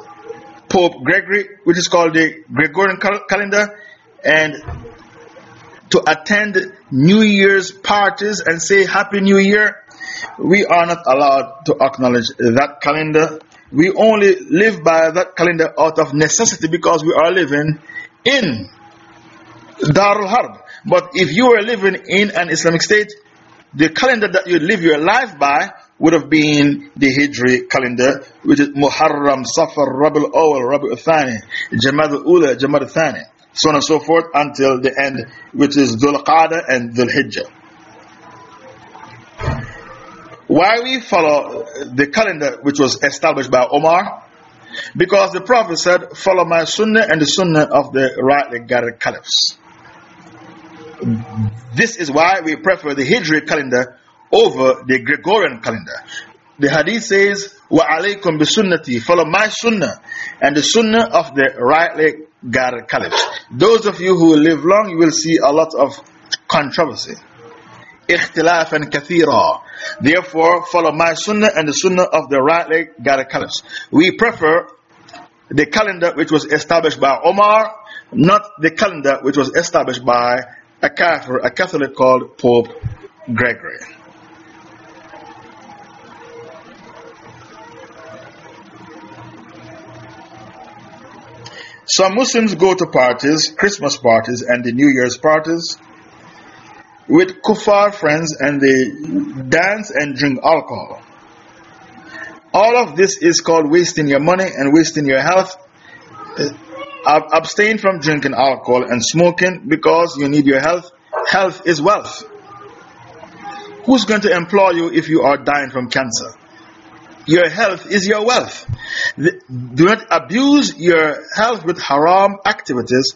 Pope Gregory, which is called the Gregorian calendar, and to attend New Year's parties and say Happy New Year. We are not allowed to acknowledge that calendar. We only live by that calendar out of necessity because we are living in Darul Harb. But if you were living in an Islamic state, the calendar that you live your life by would have been the Hijri calendar, which is Muharram, Safar, Rabi al-Awwal, Rabi al-Thani, Jamad al-Ula, Jamad al-Thani so on and so forth until the end, which is Dhul Qa'dah and Dhul Hijjah. Why we follow the calendar which was established by Omar? Because the Prophet said, Follow my sunnah and the sunnah of the rightly guided caliphs. This is why we prefer the Hijri calendar over the Gregorian calendar. The hadith says, Wa alaykum bi sunnati, follow my sunnah and the sunnah of the rightly guided caliphs. Those of you who live long, you will see a lot of controversy. Ikhtilafan Kathira. Therefore, follow my sunnah and the sunnah of the rightly guided caliphs. We prefer the calendar which was established by Omar, not the calendar which was established by a kafir, a Catholic called Pope Gregory. Some Muslims go to parties, Christmas parties, and the New Year's parties with kuffar friends and they dance and drink alcohol. All of this is called wasting your money and wasting your health. Uh, abstain from drinking alcohol and smoking because you need your health. Health is wealth. Who's going to employ you if you are dying from cancer? Your health is your wealth. Do not abuse your health with haram activities.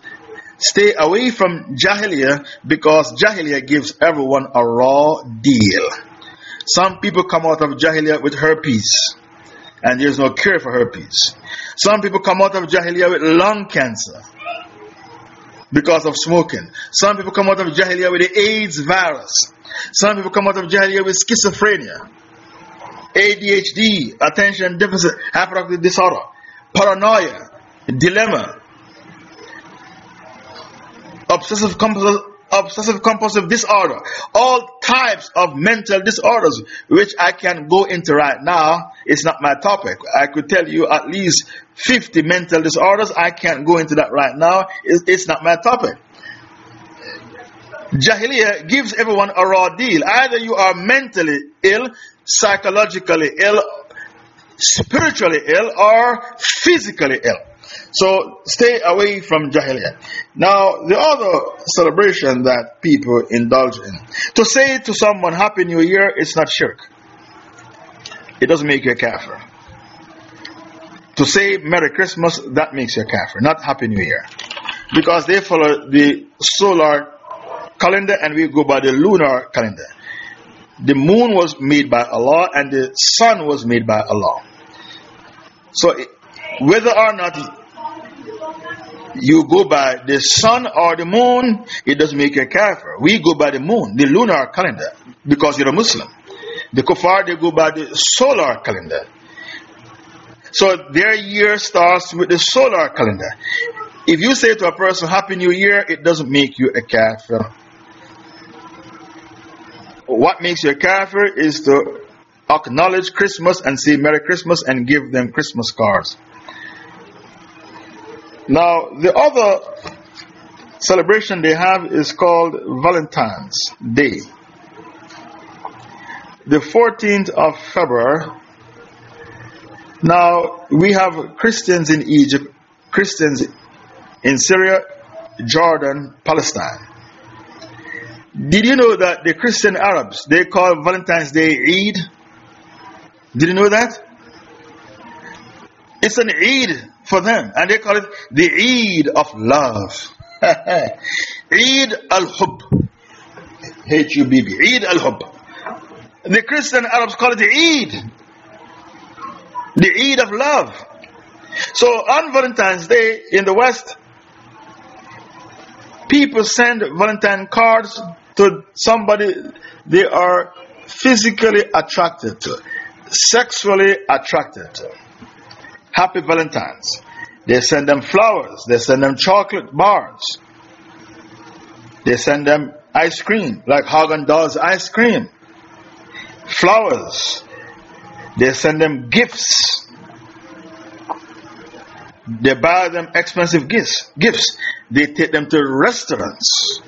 Stay away from Jahiliyyah because Jahiliyyah gives everyone a raw deal. Some people come out of Jahiliyyah with herpes and there's no cure for herpes. Some people come out of Jahiliyyah with lung cancer because of smoking. Some people come out of Jahiliyyah with the AIDS virus. Some people come out of Jahiliyyah with schizophrenia, ADHD, attention deficit hyperactive disorder, paranoia, dilemma, obsessive compulsive obsessive compulsive disorder, all types of mental disorders, which I can go into right now. It's not my topic. I could tell you at least 50 mental disorders. I can't go into that right now. It's not my topic. Jahiliyyah gives everyone a raw deal. Either you are mentally ill, psychologically ill, spiritually ill, or physically ill. So stay away from Jahiliyyah. Now, the other celebration that people indulge in. To say to someone Happy New Year, it's not shirk. It doesn't make you a kafir. To say Merry Christmas, that makes you a kafir, not Happy New Year. Because they follow the solar calendar and we go by the lunar calendar. The moon was made by Allah and the sun was made by Allah. So, whether or not you go by the sun or the moon, it doesn't make you a kafir. We go by the moon, the lunar calendar, because you're a Muslim. The kuffar, they go by the solar calendar. So their year starts with the solar calendar. If you say to a person, Happy New Year, it doesn't make you a kafir. What makes you a kafir is to acknowledge Christmas and say Merry Christmas and give them Christmas cards. Now, the other celebration they have is called Valentine's Day. The 14th of February. Now, we have Christians in Egypt, Christians in Syria, Jordan, Palestine. Did you know that the Christian Arabs, they call Valentine's Day Eid? Did you know that? It's an Eid for them. And they call it the Eid of love. (laughs) Eid al-Hub. H-U-B-B. Eid al-Hub. The Christian Arabs call it the Eid. The Eid of love. So on Valentine's Day in the West, people send Valentine cards to somebody they are physically attracted to, sexually attracted to. Happy Valentine's. They send them flowers. They send them chocolate bars. They send them ice cream, like Haagen-Dazs ice cream. Flowers. They send them gifts. They buy them expensive gifts. Gifts. They take them to restaurants.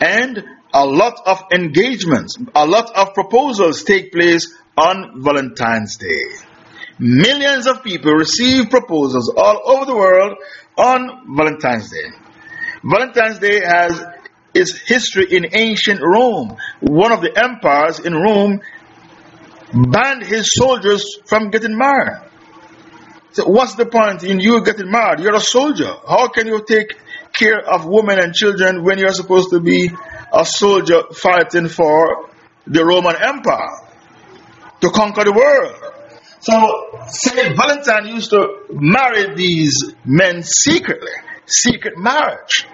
And a lot of engagements, a lot of proposals take place on Valentine's Day. Millions of people receive proposals all over the world on Valentine's Day. Valentine's Day has its history in ancient Rome. One of the empires in Rome banned his soldiers from getting married. So, what's the point in you getting married? You're a soldier. How can you take care of women and children when you're supposed to be a soldier fighting for the Roman Empire to conquer the world? So, Saint Valentine used to marry these men secretly, secret marriage.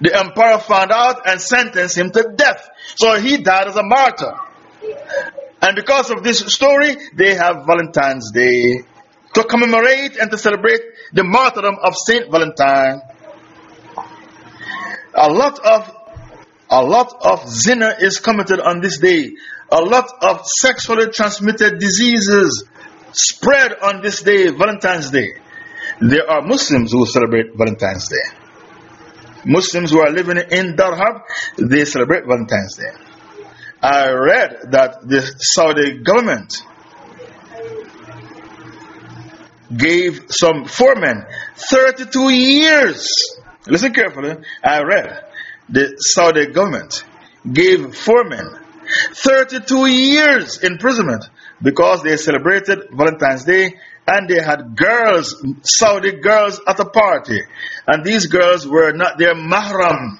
The emperor found out and sentenced him to death. So he died as a martyr. And because of this story, they have Valentine's Day to commemorate and to celebrate the martyrdom of Saint Valentine. A lot of a lot of zina is committed on this day a lot of sexually transmitted diseases spread on this day, Valentine's Day. There are Muslims who celebrate Valentine's Day. Muslims who are living in Darhab, they celebrate Valentine's Day. I read that the Saudi government gave some four men 32 years. Listen carefully. I read the Saudi government gave four men 32 years imprisonment because they celebrated Valentine's Day and they had girls, Saudi girls at a party. And these girls were not their mahram.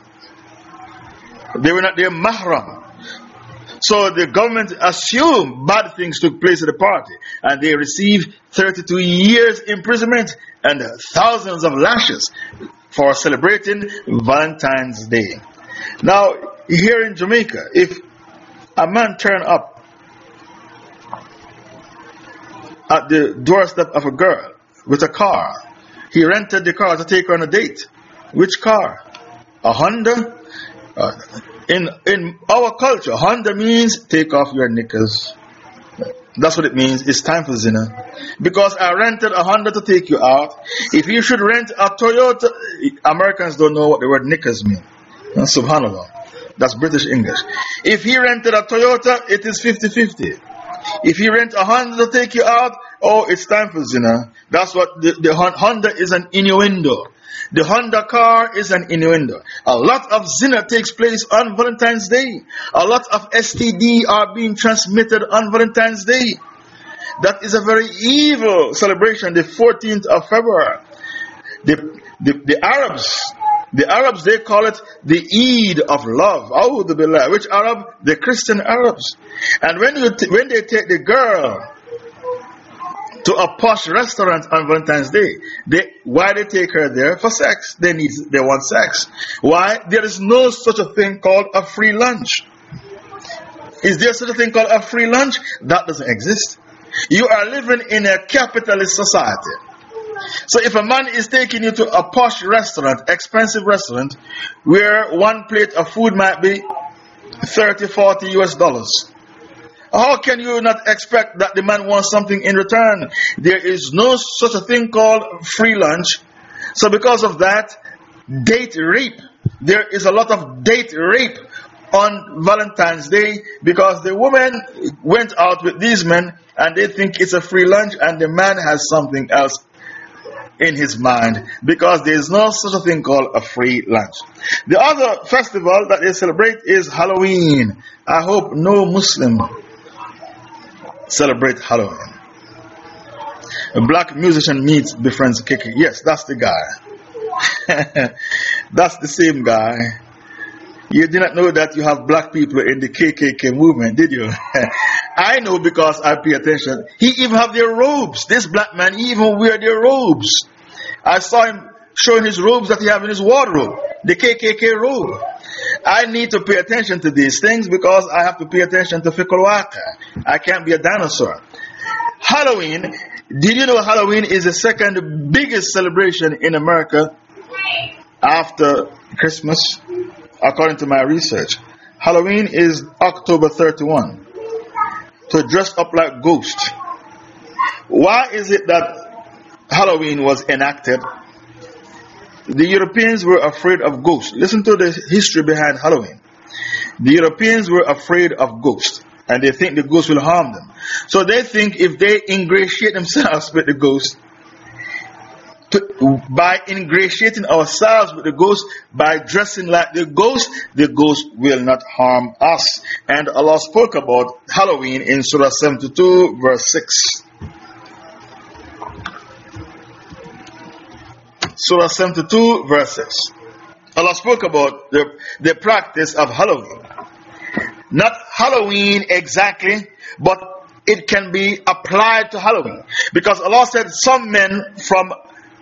They were not their mahram. So the government assumed bad things took place at the party. And they received 32 years imprisonment and thousands of lashes for celebrating Valentine's Day. Now, here in Jamaica, if a man turn up at the doorstep of a girl with a car. He rented the car to take her on a date. Which car? A Honda? Uh, in, in our culture, Honda means take off your knickers. That's what it means. It's time for zina. Because I rented a Honda to take you out. If you should rent a Toyota, Americans don't know what the word knickers mean. SubhanAllah. That's British English. If he rented a Toyota, it is 50 50. If he rent a Honda to take you out, oh, it's time for zina. That's what the, the Honda is an innuendo. The Honda car is an innuendo. A lot of zina takes place on Valentine's Day. A lot of STD are being transmitted on Valentine's Day. That is a very evil celebration, the 14th of February. The, the, the Arabs, the Arabs, they call it the Eid of love. Which Arab? The Christian Arabs. And when, you when they take the girl to a posh restaurant on Valentine's Day, they, why they take her there? For sex. They, need, they want sex. Why? There is no such a thing called a free lunch. Is there such a thing called a free lunch? That doesn't exist. You are living in a capitalist society. So if a man is taking you to a posh restaurant, expensive restaurant, where one plate of food might be 30, 40 US dollars, how can you not expect that the man wants something in return? There is no such a thing called free lunch. So, because of that, date rape. There is a lot of date rape on Valentine's Day because the woman went out with these men and they think it's a free lunch and the man has something else in his mind because there is no such a thing called a free lunch. The other festival that they celebrate is Halloween. I hope no Muslim celebrate Halloween. A black musician meets befriends Kiki. Yes, that's the guy. (laughs) that's the same guy. You did not know that you have black people in the KKK movement, did you? (laughs) I know because I pay attention. He even have their robes. This black man even wear their robes. I saw him showing his robes that he have in his wardrobe. The KKK robe. I need to pay attention to these things because I have to pay attention to Fiqh ul-Waqi. I can't be a dinosaur. Halloween. Did you know Halloween is the second biggest celebration in America after Christmas? According to my research. Halloween is October 31 to dress up like ghosts. Why is it that Halloween was enacted? The Europeans were afraid of ghosts. Listen to the history behind Halloween. The Europeans were afraid of ghosts and they think the ghosts will harm them. So they think if they ingratiate themselves (laughs) with the ghosts, by ingratiating ourselves with the ghost, by dressing like the ghost, the ghost will not harm us. And Allah spoke about Halloween in Surah 72, verse 6. Surah 72, verse 6. Allah spoke about the, the practice of Halloween. Not Halloween exactly, but it can be applied to Halloween. Because Allah said some men from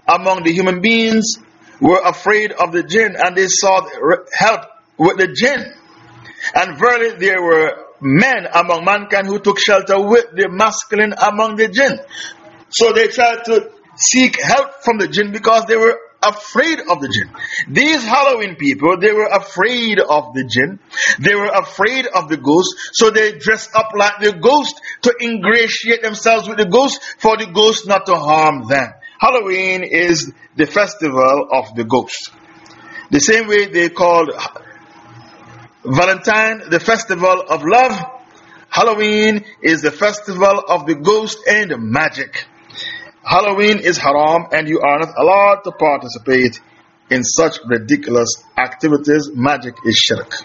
among the human beings were afraid of the jinn and they sought help with the jinn. And verily there were men among mankind who took shelter with the masculine among the jinn. So they tried to seek help from the jinn because they were afraid of the jinn. These Halloween people, they were afraid of the jinn. They were afraid of the ghost. So they dressed up like the ghost to ingratiate themselves with the ghost for the ghost not to harm them. Halloween is the festival of the ghost. The same way they called Valentine the festival of love, Halloween is the festival of the ghost and magic. Halloween is haram and you are not allowed to participate in such ridiculous activities. Magic is shirk.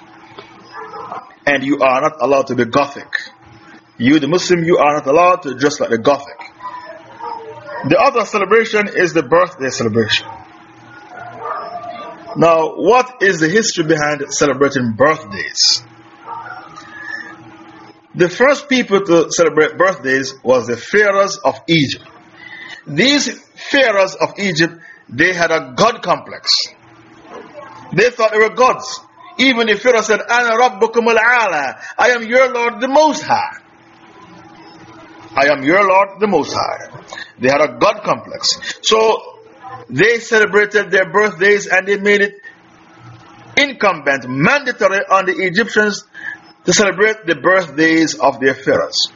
And you are not allowed to be gothic. You, the Muslim, you are not allowed to dress like the gothic. The other celebration is the birthday celebration. Now, what is the history behind celebrating birthdays? The first people to celebrate birthdays was the pharaohs of Egypt. These pharaohs of Egypt, they had a god complex. They thought they were gods. Even the pharaoh said, Ana rabbukum al I am your Lord the Most High. I am your Lord the Most High. They had a god complex. So they celebrated their birthdays and they made it incumbent, mandatory on the Egyptians to celebrate the birthdays of their pharaohs.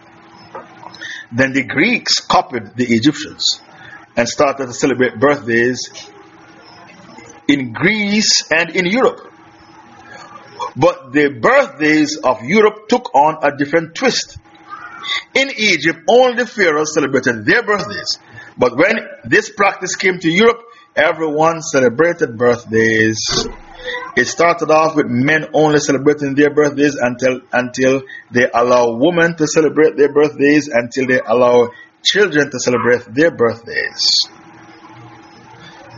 Then the Greeks copied the Egyptians and started to celebrate birthdays in Greece and in Europe. But the birthdays of Europe took on a different twist. In Egypt, only the pharaohs celebrated their birthdays. But when this practice came to Europe, everyone celebrated birthdays. It started off with men only celebrating their birthdays until, until they allow women to celebrate their birthdays, until they allow children to celebrate their birthdays.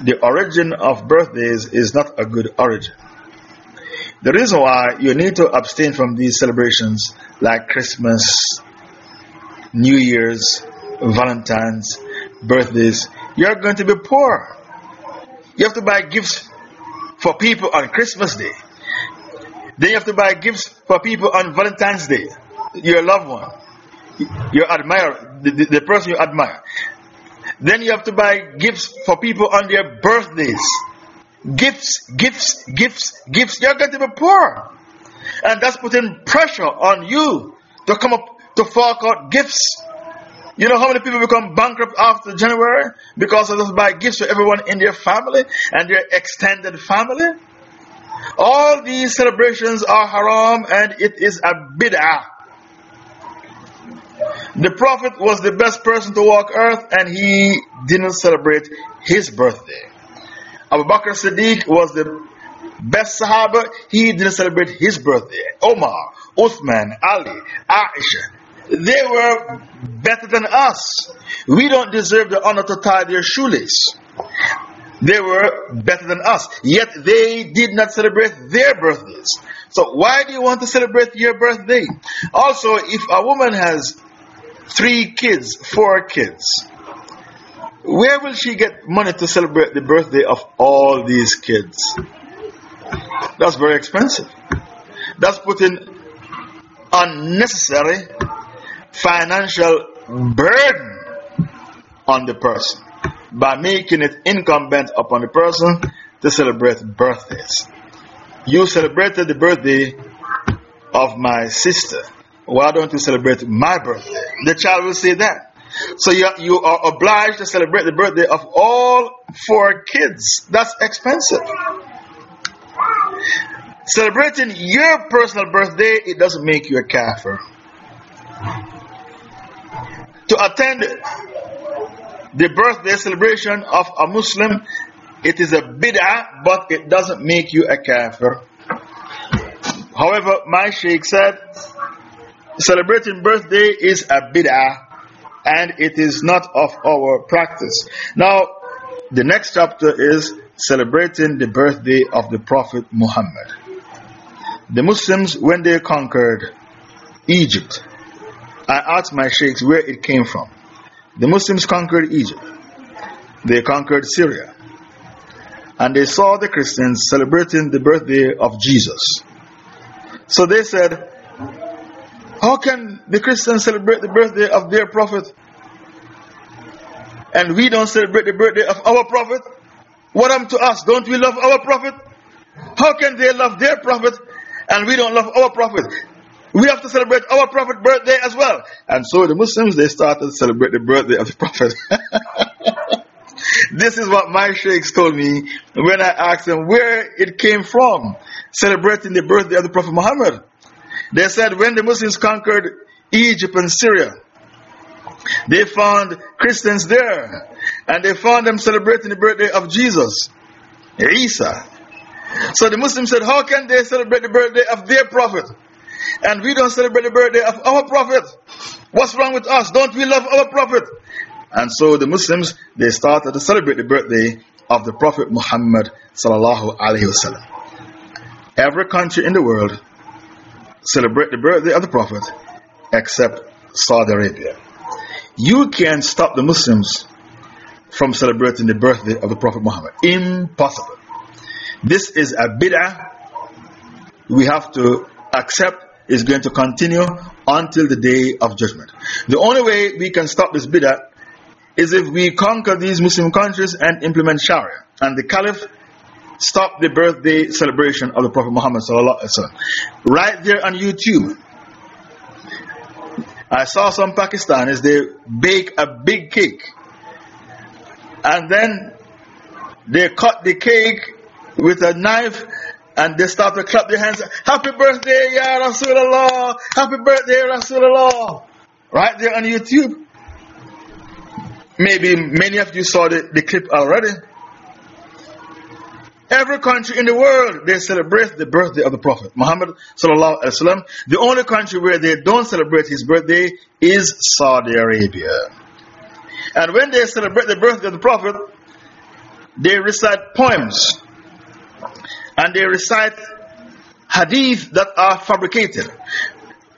The origin of birthdays is not a good origin. The reason why you need to abstain from these celebrations like Christmas, New Year's, Valentine's, birthdays, you're going to be poor. You have to buy gifts for people on Christmas Day. Then you have to buy gifts for people on Valentine's Day, your loved one, your admire, the, the, the person you admire. Then you have to buy gifts for people on their birthdays. Gifts, gifts, gifts, gifts. You're going to be poor. And that's putting pressure on you to come up to fork out gifts you know how many people become bankrupt after January because of just buy gifts for everyone in their family and their extended family? All these celebrations are haram and it is a bid'ah. The Prophet was the best person to walk earth and he didn't celebrate his birthday. Abu Bakr Siddiq was the best Sahaba, he didn't celebrate his birthday. Omar, Uthman, Ali, Aisha, they were better than us. We don't deserve the honor to tie their shoelace. They were better than us, yet they did not celebrate their birthdays. So, why do you want to celebrate your birthday? Also, if a woman has three kids, four kids, where will she get money to celebrate the birthday of all these kids? That's very expensive. That's putting unnecessary financial burden on the person by making it incumbent upon the person to celebrate birthdays. You celebrated the birthday of my sister. Why don't you celebrate my birthday? The child will say that. So you, you are obliged to celebrate the birthday of all four kids. That's expensive. Celebrating your personal birthday, it doesn't make you a kafir to attend the birthday celebration of a Muslim, it is a bid'ah, but it doesn't make you a kafir. However, my sheikh said, celebrating birthday is a bid'ah and it is not of our practice. Now, the next chapter is celebrating the birthday of the Prophet Muhammad. The Muslims, when they conquered Egypt, I asked my sheikhs where it came from. The Muslims conquered Egypt, they conquered Syria, and they saw the Christians celebrating the birthday of Jesus. So they said, How can the Christians celebrate the birthday of their prophet? And we don't celebrate the birthday of our prophet? What happened to us? Don't we love our prophet? How can they love their prophet and we don't love our prophet? We have to celebrate our Prophet's birthday as well. And so the Muslims, they started to celebrate the birthday of the Prophet. (laughs) This is what my sheikhs told me when I asked them where it came from, celebrating the birthday of the Prophet Muhammad. They said when the Muslims conquered Egypt and Syria, they found Christians there and they found them celebrating the birthday of Jesus, Isa. So the Muslims said, How can they celebrate the birthday of their prophet? And we don't celebrate the birthday of our prophet. What's wrong with us? Don't we love our prophet? And so the Muslims, they started to celebrate the birthday of the Prophet Muhammad. Every country in the world celebrate the birthday of the Prophet except Saudi Arabia. You can't stop the Muslims from celebrating the birthday of the Prophet Muhammad. Impossible. This is a bid'ah we have to accept is going to continue until the day of judgment. The only way we can stop this bid'ah is if we conquer these Muslim countries and implement Sharia. And the Caliph stopped the birthday celebration of the Prophet Muhammad. Right there on YouTube. I saw some Pakistanis, they bake a big cake. And then they cut the cake with a knife and they start to clap their hands. Happy birthday, Ya Rasulullah! Happy birthday, Rasulullah! Right there on YouTube. Maybe many of you saw the, the clip already. Every country in the world, they celebrate the birthday of the Prophet Muhammad. The only country where they don't celebrate his birthday is Saudi Arabia. And when they celebrate the birthday of the Prophet, they recite poems and they recite hadith that are fabricated.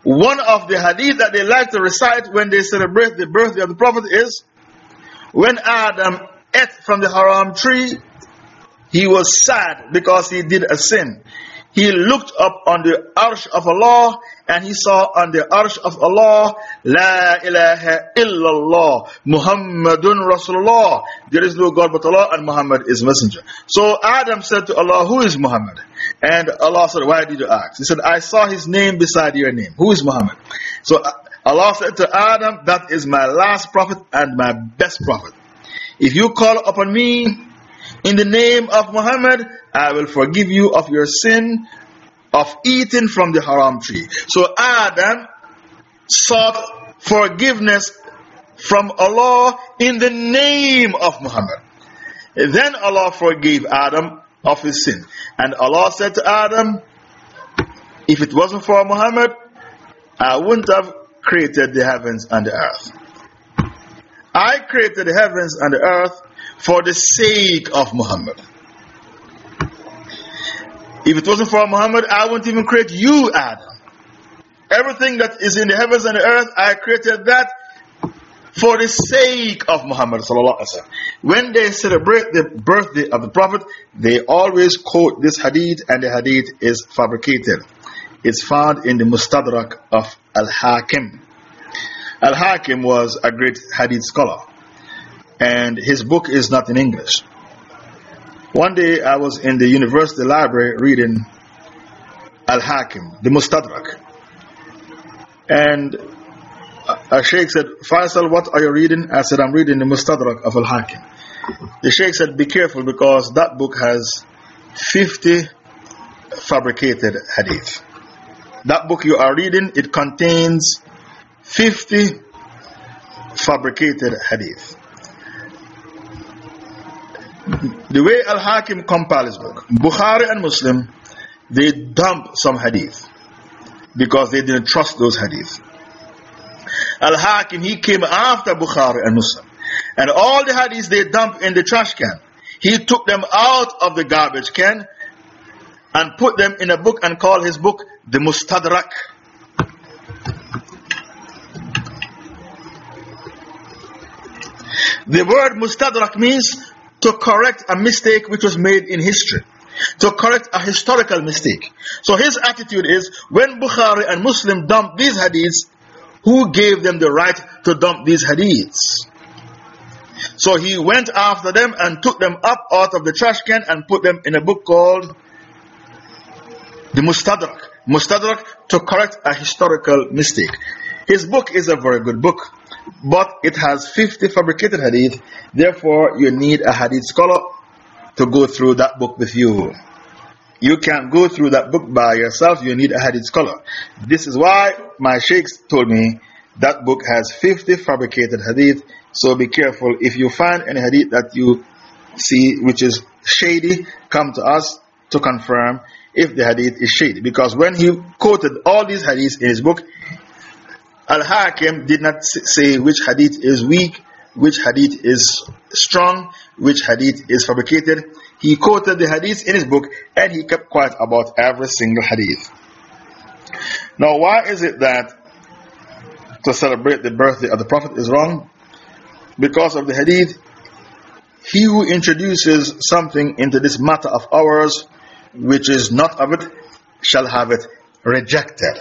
One of the hadith that they like to recite when they celebrate the birthday of the Prophet is when Adam ate from the haram tree, he was sad because he did a sin. He looked up on the arsh of Allah and he saw on the arsh of Allah, La ilaha illallah, Muhammadun Rasulullah. There is no God but Allah and Muhammad is messenger. So Adam said to Allah, Who is Muhammad? And Allah said, Why did you ask? He said, I saw his name beside your name. Who is Muhammad? So uh, Allah said to Adam, That is my last prophet and my best prophet. If you call upon me in the name of Muhammad, I will forgive you of your sin of eating from the haram tree. So Adam sought forgiveness from Allah in the name of Muhammad. Then Allah forgave Adam of his sin. And Allah said to Adam, If it wasn't for Muhammad, I wouldn't have created the heavens and the earth. I created the heavens and the earth for the sake of Muhammad. If it wasn't for Muhammad, I wouldn't even create you, Adam. Everything that is in the heavens and the earth, I created that for the sake of Muhammad. When they celebrate the birthday of the Prophet, they always quote this hadith, and the hadith is fabricated. It's found in the Mustadrak of Al Hakim. Al Hakim was a great hadith scholar, and his book is not in English. One day I was in the university library reading Al Hakim, the Mustadrak. And a sheikh said, Faisal, what are you reading? I said, I'm reading the Mustadrak of Al Hakim. The sheikh said, Be careful because that book has 50 fabricated hadith. That book you are reading, it contains 50 fabricated hadith. The way Al Hakim compiled his book, Bukhari and Muslim, they dump some hadith because they didn't trust those hadith. Al Hakim, he came after Bukhari and Muslim. And all the hadiths they dumped in the trash can. He took them out of the garbage can and put them in a book and called his book the Mustadrak. The word Mustadrak means to correct a mistake which was made in history, to correct a historical mistake. So his attitude is when Bukhari and Muslim dumped these hadiths, who gave them the right to dump these hadiths? So he went after them and took them up out of the trash can and put them in a book called the Mustadrak. Mustadrak to correct a historical mistake. His book is a very good book. But it has 50 fabricated hadith. Therefore, you need a hadith scholar to go through that book with you. You can't go through that book by yourself, you need a hadith scholar. This is why my sheikhs told me that book has 50 fabricated hadith. So be careful. If you find any hadith that you see which is shady, come to us to confirm if the hadith is shady. Because when he quoted all these hadiths in his book, Al Hakim did not say which hadith is weak, which hadith is strong, which hadith is fabricated. He quoted the hadiths in his book and he kept quiet about every single hadith. Now, why is it that to celebrate the birthday of the Prophet is wrong? Because of the hadith, he who introduces something into this matter of ours which is not of it shall have it rejected.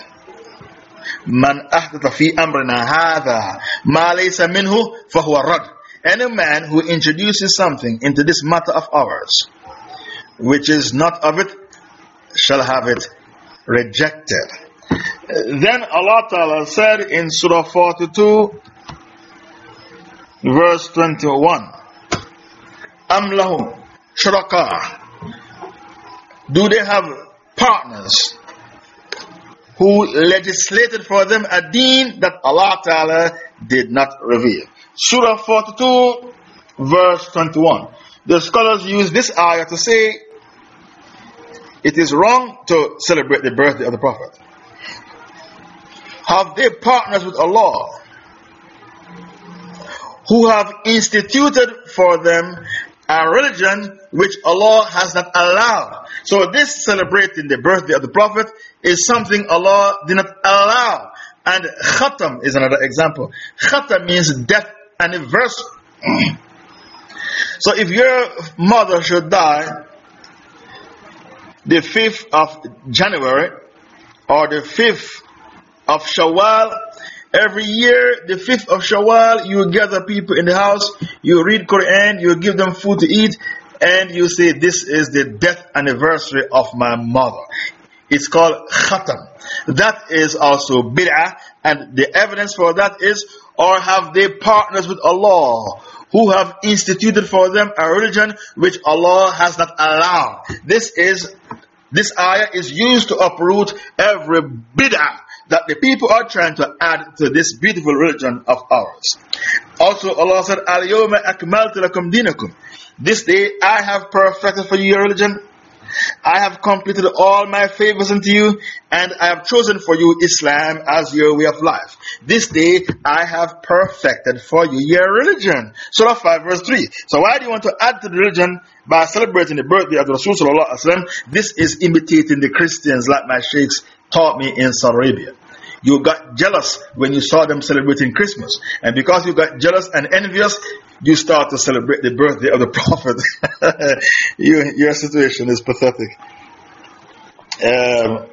Any man who introduces something into this matter of ours, which is not of it, shall have it rejected. Then Allah Ta'ala said in Surah 42, verse 21, Am lahum shuraka. Do they have partners? Who legislated for them a deen that Allah Ta'ala did not reveal? Surah 42, verse 21. The scholars use this ayah to say it is wrong to celebrate the birthday of the Prophet. Have they partners with Allah who have instituted for them a religion which Allah has not allowed. So, this celebrating the birthday of the Prophet is something Allah did not allow. And khatam is another example. Khatam means death anniversary. (clears throat) so, if your mother should die the 5th of January or the 5th of Shawwal, Every year, the 5th of Shawwal, you gather people in the house, you read Quran, you give them food to eat, and you say, This is the death anniversary of my mother. It's called Khatam. That is also bid'ah, and the evidence for that is, or have they partners with Allah? Who have instituted for them a religion which Allah has not allowed. This is, this ayah is used to uproot every bid'ah that the people are trying to add to this beautiful religion of ours. Also, Allah said, Al-Yawma akmaltu lakum dinakum. This day I have perfected for you your religion. I have completed all my favors unto you, and I have chosen for you Islam as your way of life. This day I have perfected for you your religion. Surah 5 verse 3. So why do you want to add to the religion by celebrating the birthday of the Rasul This is imitating the Christians like my sheikhs taught me in Saudi Arabia. You got jealous when you saw them celebrating Christmas. And because you got jealous and envious, you start to celebrate the birthday of the (laughs) Prophet. (laughs) you, your situation is pathetic. Um,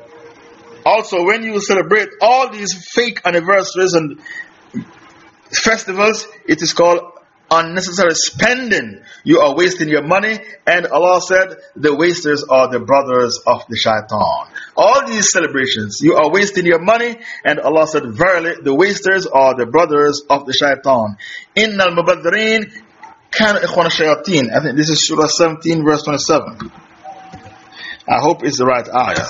also, when you celebrate all these fake anniversaries and festivals, it is called unnecessary spending. You are wasting your money, and Allah said, The wasters are the brothers of the shaitan. All these celebrations, you are wasting your money, and Allah said, Verily, the wasters are the brothers of the shaitan. Innal mubaddireen kan ikhwan shayateen. I think this is Surah 17, verse 27. I hope it's the right ayah.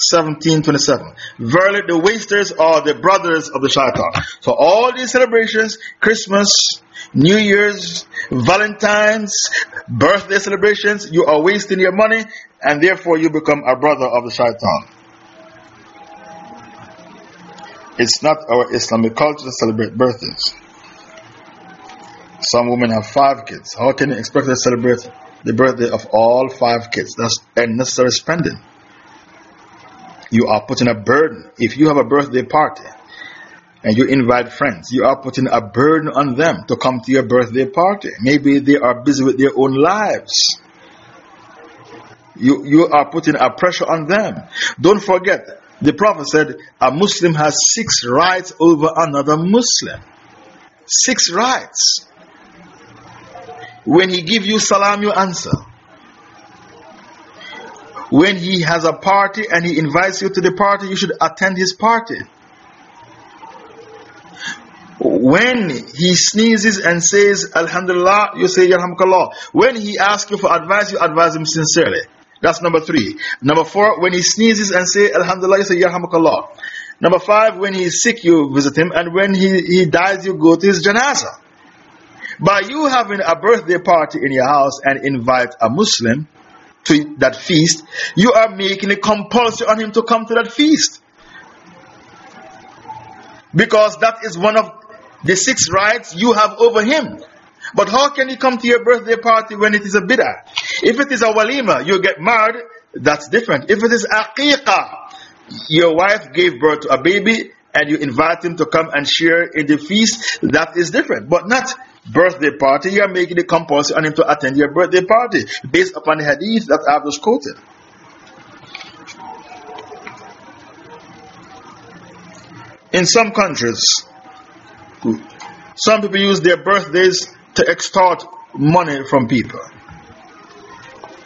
1727. Verily, the wasters are the brothers of the shaitan. So, all these celebrations, Christmas, New Year's, Valentine's, birthday celebrations, you are wasting your money and therefore you become a brother of the shaitan. It's not our Islamic culture to celebrate birthdays. Some women have five kids. How can you expect to celebrate the birthday of all five kids? That's unnecessary spending. You are putting a burden. If you have a birthday party and you invite friends, you are putting a burden on them to come to your birthday party. Maybe they are busy with their own lives. You, you are putting a pressure on them. Don't forget, the Prophet said a Muslim has six rights over another Muslim. Six rights. When he gives you salam, you answer. When he has a party and he invites you to the party, you should attend his party. When he sneezes and says, Alhamdulillah, you say, Yarhamkallah. When he asks you for advice, you advise him sincerely. That's number three. Number four, when he sneezes and say, Alhamdulillah, you say, Yarhamkallah. Number five, when he is sick, you visit him. And when he, he dies, you go to his janazah. By you having a birthday party in your house and invite a Muslim to that feast, you are making it compulsory on him to come to that feast. Because that is one of the six rights you have over him. But how can he come to your birthday party when it is a bid'ah? If it is a walima, you get married, that's different. If it is aqiqah, your wife gave birth to a baby and you invite him to come and share in the feast, that is different. But not birthday party, you are making it compulsory on him to attend your birthday party based upon the hadith that I have just quoted. In some countries, some people use their birthdays to extort money from people.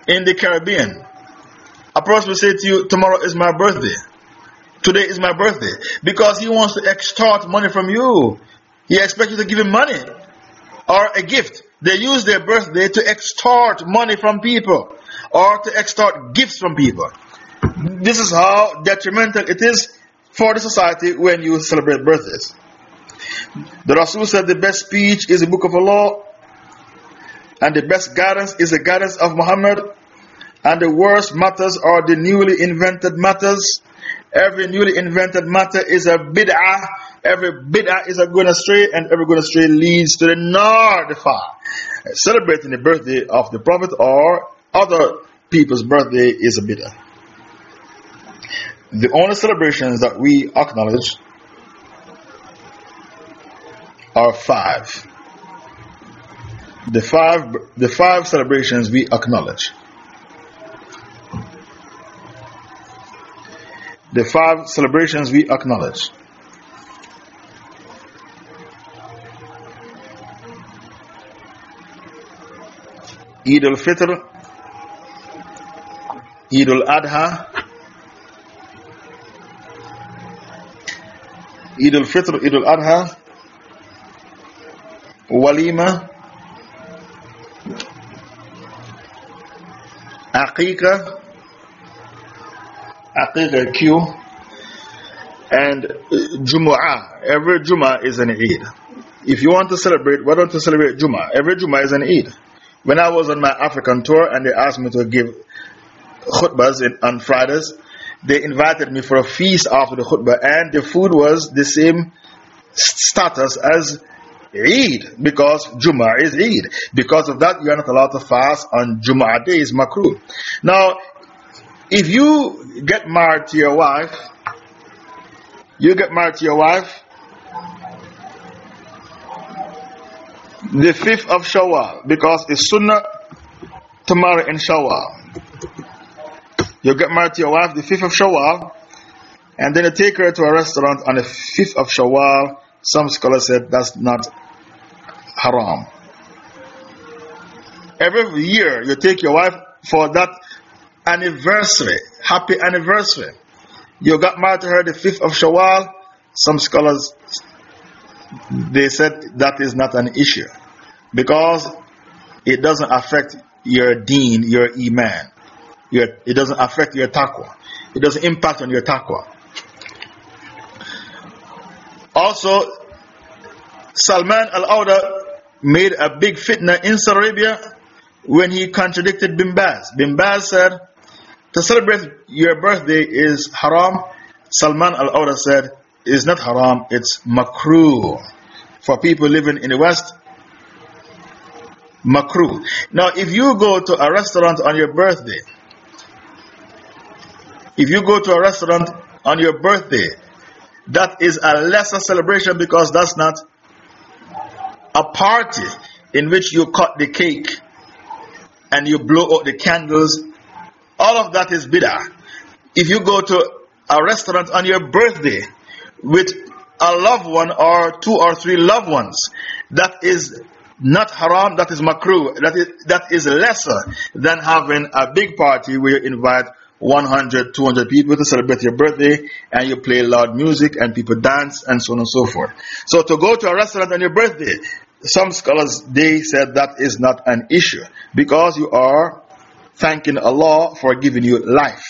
In the Caribbean, a person will say to you, Tomorrow is my birthday. Today is my birthday. Because he wants to extort money from you. He expects you to give him money or a gift. They use their birthday to extort money from people or to extort gifts from people. This is how detrimental it is for the society when you celebrate birthdays. The Rasul said the best speech is the book of Allah, and the best guidance is the guidance of Muhammad, and the worst matters are the newly invented matters. Every newly invented matter is a bid'ah. Every bid'ah is a going astray, and every going astray leads to the nar. Celebrating the birthday of the Prophet or other people's birthday is a bid'ah. The only celebrations that we acknowledge are five. The five, the five celebrations we acknowledge. The five celebrations we acknowledge. Eid al-Fitr, Eid al-Adha, Eid al-Fitr, Eid al-Adha, walima, aqiqah, aqiqah Q, and Jumu'ah. Every Jumu'ah is an Eid. If you want to celebrate, why don't you celebrate Jumu'ah? Every Jumu'ah is an Eid. When I was on my African tour and they asked me to give khutbahs on Fridays, they invited me for a feast after the khutbah, and the food was the same status as Eid because Jum'ah is Eid. Because of that, you are not allowed to fast on Jum'ah days, makruh. Now, if you get married to your wife, you get married to your wife, the 5th of Shawwal, because it's Sunnah to marry in Shawwal. You get married to your wife the 5th of Shawwal, and then you take her to a restaurant on the 5th of Shawwal. Some scholars said that's not haram. Every year you take your wife for that anniversary, happy anniversary. You got married to her the 5th of Shawwal. Some scholars they said that is not an issue because it doesn't affect your deen, your iman. Your, it doesn't affect your taqwa. It doesn't impact on your taqwa. Also, Salman al Auda made a big fitna in Saudi Arabia when he contradicted Bin Baz. Bin Baz said, To celebrate your birthday is haram. Salman al Auda said, It's not haram, it's makruh. For people living in the West, makruh. Now, if you go to a restaurant on your birthday, if you go to a restaurant on your birthday, that is a lesser celebration because that's not a party in which you cut the cake and you blow out the candles, all of that is bid'ah. If you go to a restaurant on your birthday with a loved one or two or three loved ones, that is not haram, that is makruh, that is, that is lesser than having a big party where you invite 100, 200 people to celebrate your birthday and you play loud music and people dance and so on and so forth. So to go to a restaurant on your birthday, some scholars, they said that is not an issue because you are thanking Allah for giving you life.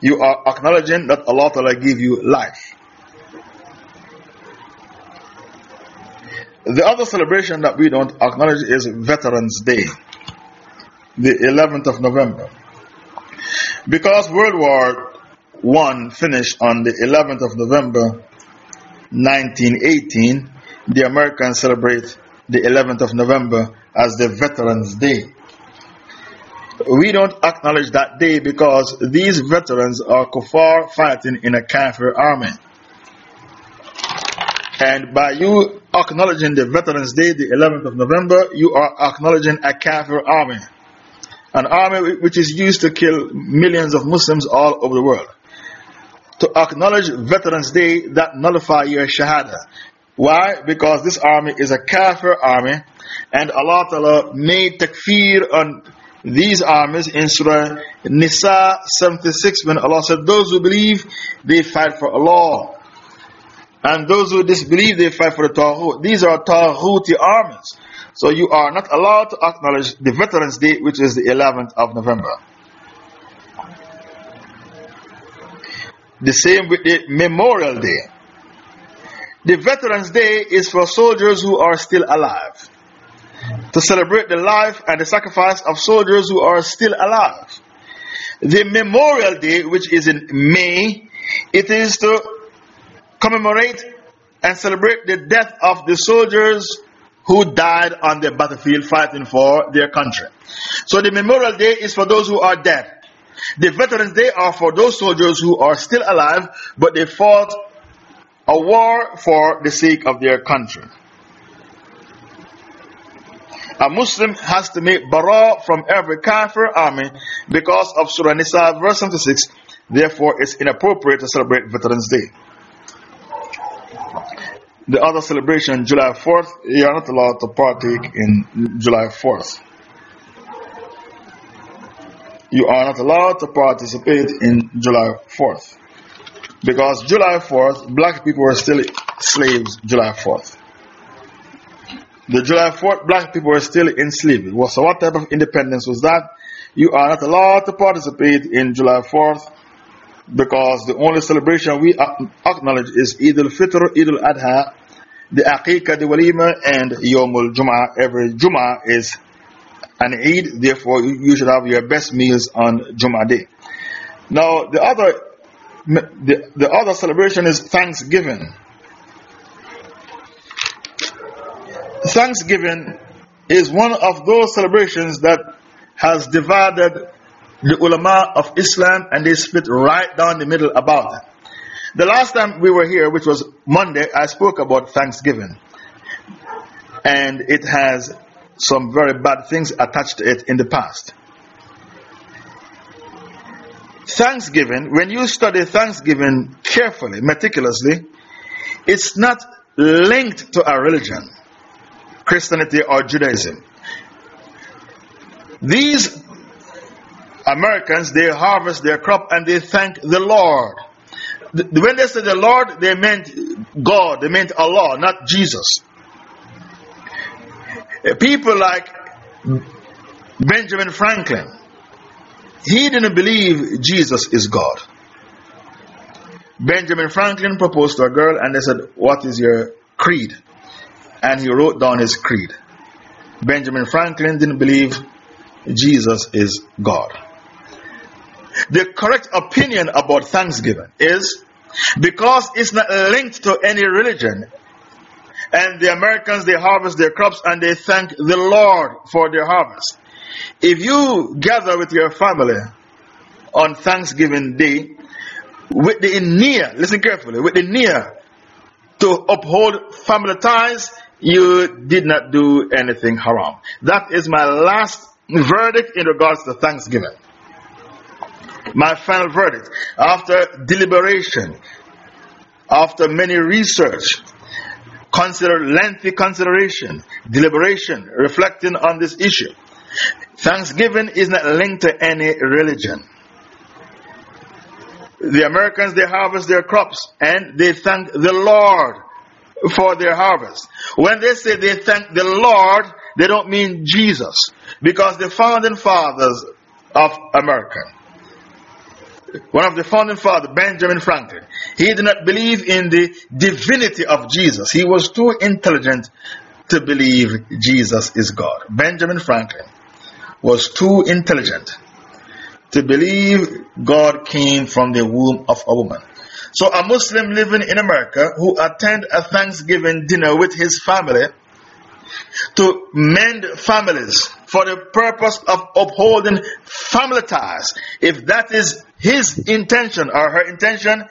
You are acknowledging that Allah Ta'ala give you life. The other celebration that we don't acknowledge is Veterans Day, the 11th of November. Because World War I finished on the 11th of November 1918, the Americans celebrate the 11th of November as the Veterans Day. We don't acknowledge that day because these veterans are kuffar fighting in a kafir army. And by you acknowledging the Veterans Day, the 11th of November, you are acknowledging a kafir army. An army which is used to kill millions of Muslims all over the world. To acknowledge Veterans Day, that nullify your shahada. Why? Because this army is a kafir army, and Allah Ta'ala made takfir on these armies in Surah Nisa 76 when Allah said, Those who believe, they fight for Allah. And those who disbelieve, they fight for the Taghut. These are Taghuti armies. So you are not allowed to acknowledge the Veterans Day, which is the 11th of November. The same with the Memorial Day. The Veterans Day is for soldiers who are still alive. To celebrate the life and the sacrifice of soldiers who are still alive. The Memorial Day, which is in May, it is to commemorate and celebrate the death of the soldiers who died on the battlefield fighting for their country. So the Memorial Day is for those who are dead. The Veterans Day are for those soldiers who are still alive, but they fought a war for the sake of their country. A Muslim has to make bara from every kafir army because of Surah Nisa verse 76. Therefore, it's inappropriate to celebrate Veterans Day the other celebration, July 4th, you are not allowed to partake in July 4th. You are not allowed to participate in July 4th. Because July 4th, black people were still slaves July 4th. The July 4th, black people were still enslaved. So, what type of independence was that? You are not allowed to participate in July 4th because the only celebration we acknowledge is Eid al-Fitr, Eid al-Adha, the Aqiqah, the Walima, and Yomul Jum'ah. Every Jum'ah is an Eid, therefore you should have your best meals on Jum'ah day. Now, the other, the, the other celebration is Thanksgiving. Thanksgiving is one of those celebrations that has divided the ulama of Islam and they split right down the middle about it. The last time we were here, which was Monday, I spoke about Thanksgiving. And it has some very bad things attached to it in the past. Thanksgiving, when you study Thanksgiving carefully, meticulously, it's not linked to a religion, Christianity or Judaism. These Americans, they harvest their crop and they thank the Lord. When they said the Lord, they meant God, they meant Allah, not Jesus. People like Benjamin Franklin, he didn't believe Jesus is God. Benjamin Franklin proposed to a girl and they said, What is your creed? And he wrote down his creed. Benjamin Franklin didn't believe Jesus is God. The correct opinion about Thanksgiving is because it's not linked to any religion. And the Americans, they harvest their crops and they thank the Lord for their harvest. If you gather with your family on Thanksgiving Day with the near, listen carefully, with the near to uphold family ties, you did not do anything haram. That is my last verdict in regards to Thanksgiving my final verdict. After deliberation, after many research, consider lengthy consideration, deliberation, reflecting on this issue. Thanksgiving is not linked to any religion. The Americans, they harvest their crops and they thank the Lord for their harvest. When they say they thank the Lord, they don't mean Jesus. Because the founding fathers of America, one of the founding fathers, Benjamin Franklin, he did not believe in the divinity of Jesus. He was too intelligent to believe Jesus is God. Benjamin Franklin was too intelligent to believe God came from the womb of a woman. So a Muslim living in America who attend a Thanksgiving dinner with his family to mend families for the purpose of upholding family ties. If that is his intention or her intention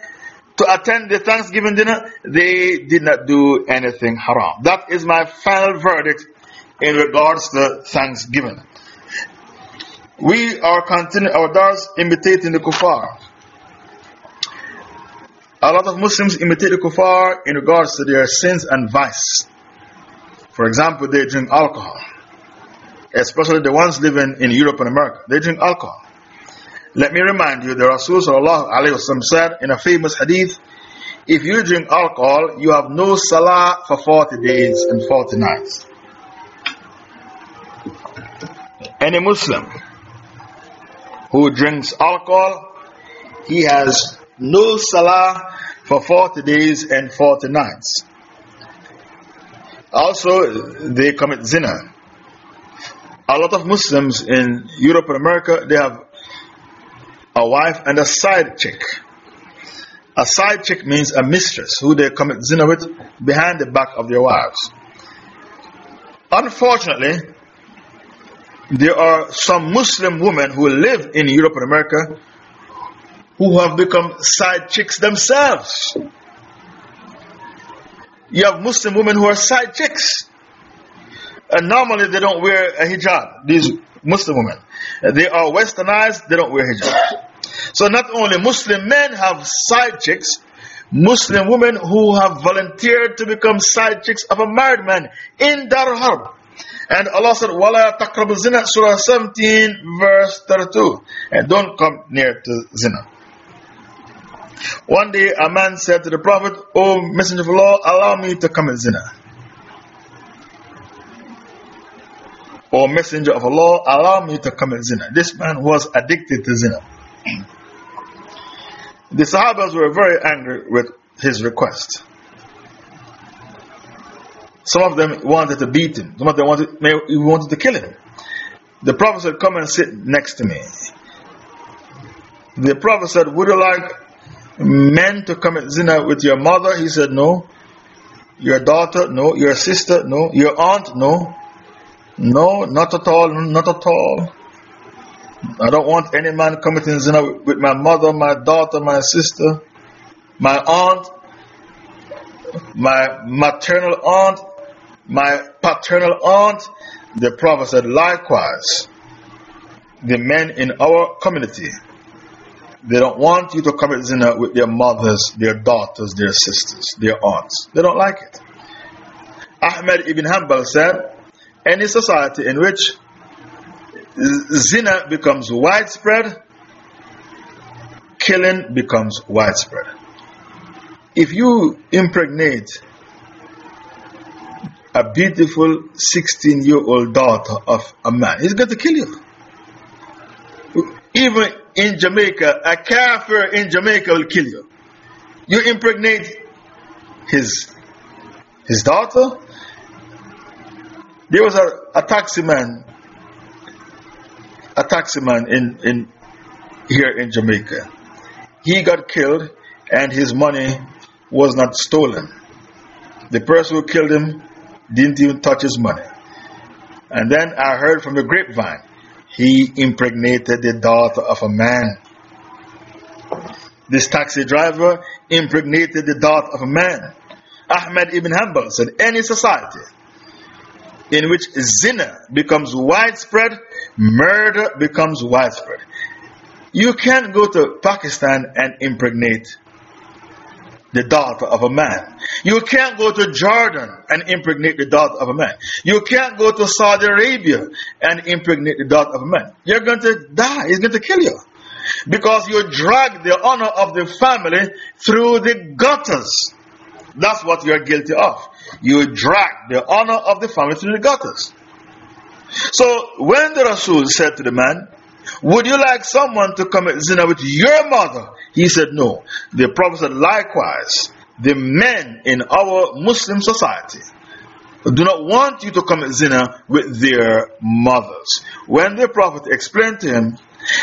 to attend the Thanksgiving dinner, they did not do anything haram. That is my final verdict in regards to Thanksgiving. We are continuing our dars imitating the kuffar. A lot of Muslims imitate the kuffar in regards to their sins and vice. For example, they drink alcohol. Especially the ones living in Europe and America. They drink alcohol. Let me remind you, the Rasul said in a famous hadith, if you drink alcohol, you have no salah for 40 days and 40 nights. Any Muslim who drinks alcohol, he has no salah for 40 days and 40 nights. Also, they commit zina. A lot of Muslims in Europe and America, they have a wife and a side chick. A side chick means a mistress who they commit zina with behind the back of their wives. Unfortunately, there are some Muslim women who live in Europe and America who have become side chicks themselves. You have Muslim women who are side chicks. And normally they don't wear a hijab, these Muslim women. They are westernized, they don't wear hijab. So not only Muslim men have side chicks, Muslim women who have volunteered to become side chicks of a married man in Dar Harb. And Allah said, Wala taqrabu zina, Surah 17, verse 32. And don't come near to zina. One day a man said to the Prophet, O Messenger of Allah, allow me to commit zina. O Messenger of Allah, allow me to commit zina. This man was addicted to zina. (clears throat) The Sahabas were very angry with his request. Some of them wanted to beat him, some of them wanted, wanted to kill him. The Prophet said, Come and sit next to me. The Prophet said, Would you like men to commit zina with your mother? He said, No. Your daughter? No. Your sister? No. Your aunt? No. No, not at all, not at all. I don't want any man committing zina with my mother, my daughter, my sister, my aunt, my maternal aunt, my paternal aunt. The Prophet said, likewise, the men in our community, they don't want you to commit zina with their mothers, their daughters, their sisters, their aunts. They don't like it. Ahmed ibn Hanbal said, any society in which zina becomes widespread, killing becomes widespread. If you impregnate a beautiful 16 year old daughter of a man, he's going to kill you. Even in Jamaica, a kafir in Jamaica will kill you. You impregnate his, his daughter. There was a, a taxi man a taximan in, in, here in Jamaica. He got killed and his money was not stolen. The person who killed him didn't even touch his money. And then I heard from the grapevine, he impregnated the daughter of a man. This taxi driver impregnated the daughter of a man. Ahmed ibn Hanbal said, any society in which zina becomes widespread, murder becomes widespread. You can't go to Pakistan and impregnate the daughter of a man. You can't go to Jordan and impregnate the daughter of a man. You can't go to Saudi Arabia and impregnate the daughter of a man. You're going to die. He's going to kill you. Because you drag the honor of the family through the gutters. That's what you are guilty of. You drag the honor of the family through the gutters. So when the Rasul said to the man, Would you like someone to commit zina with your mother? He said, No. The Prophet said, Likewise, the men in our Muslim society do not want you to commit zina with their mothers. When the Prophet explained to him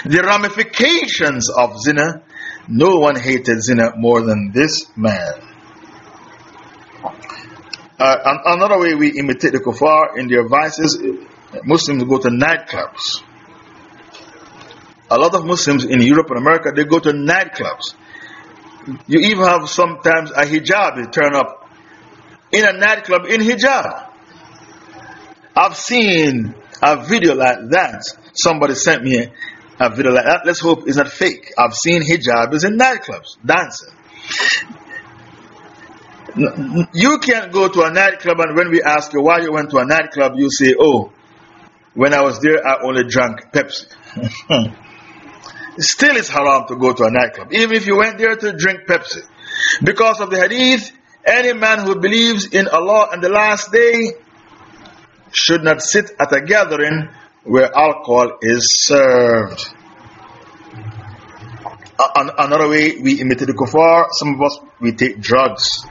the ramifications of zina, no one hated zina more than this man. Uh, another way we imitate the kuffar in their vices, Muslims go to nightclubs. A lot of Muslims in Europe and America, they go to nightclubs. You even have sometimes a hijab, they turn up in a nightclub in hijab. I've seen a video like that. Somebody sent me a video like that. Let's hope it's not fake. I've seen hijabs in nightclubs dancing. You can't go to a nightclub and when we ask you why you went to a nightclub, you say, Oh, when I was there, I only drank Pepsi. (laughs) Still, it's haram to go to a nightclub, even if you went there to drink Pepsi. Because of the hadith, any man who believes in Allah and the last day should not sit at a gathering where alcohol is served. Another way we imitate the kuffar, some of us, we take drugs.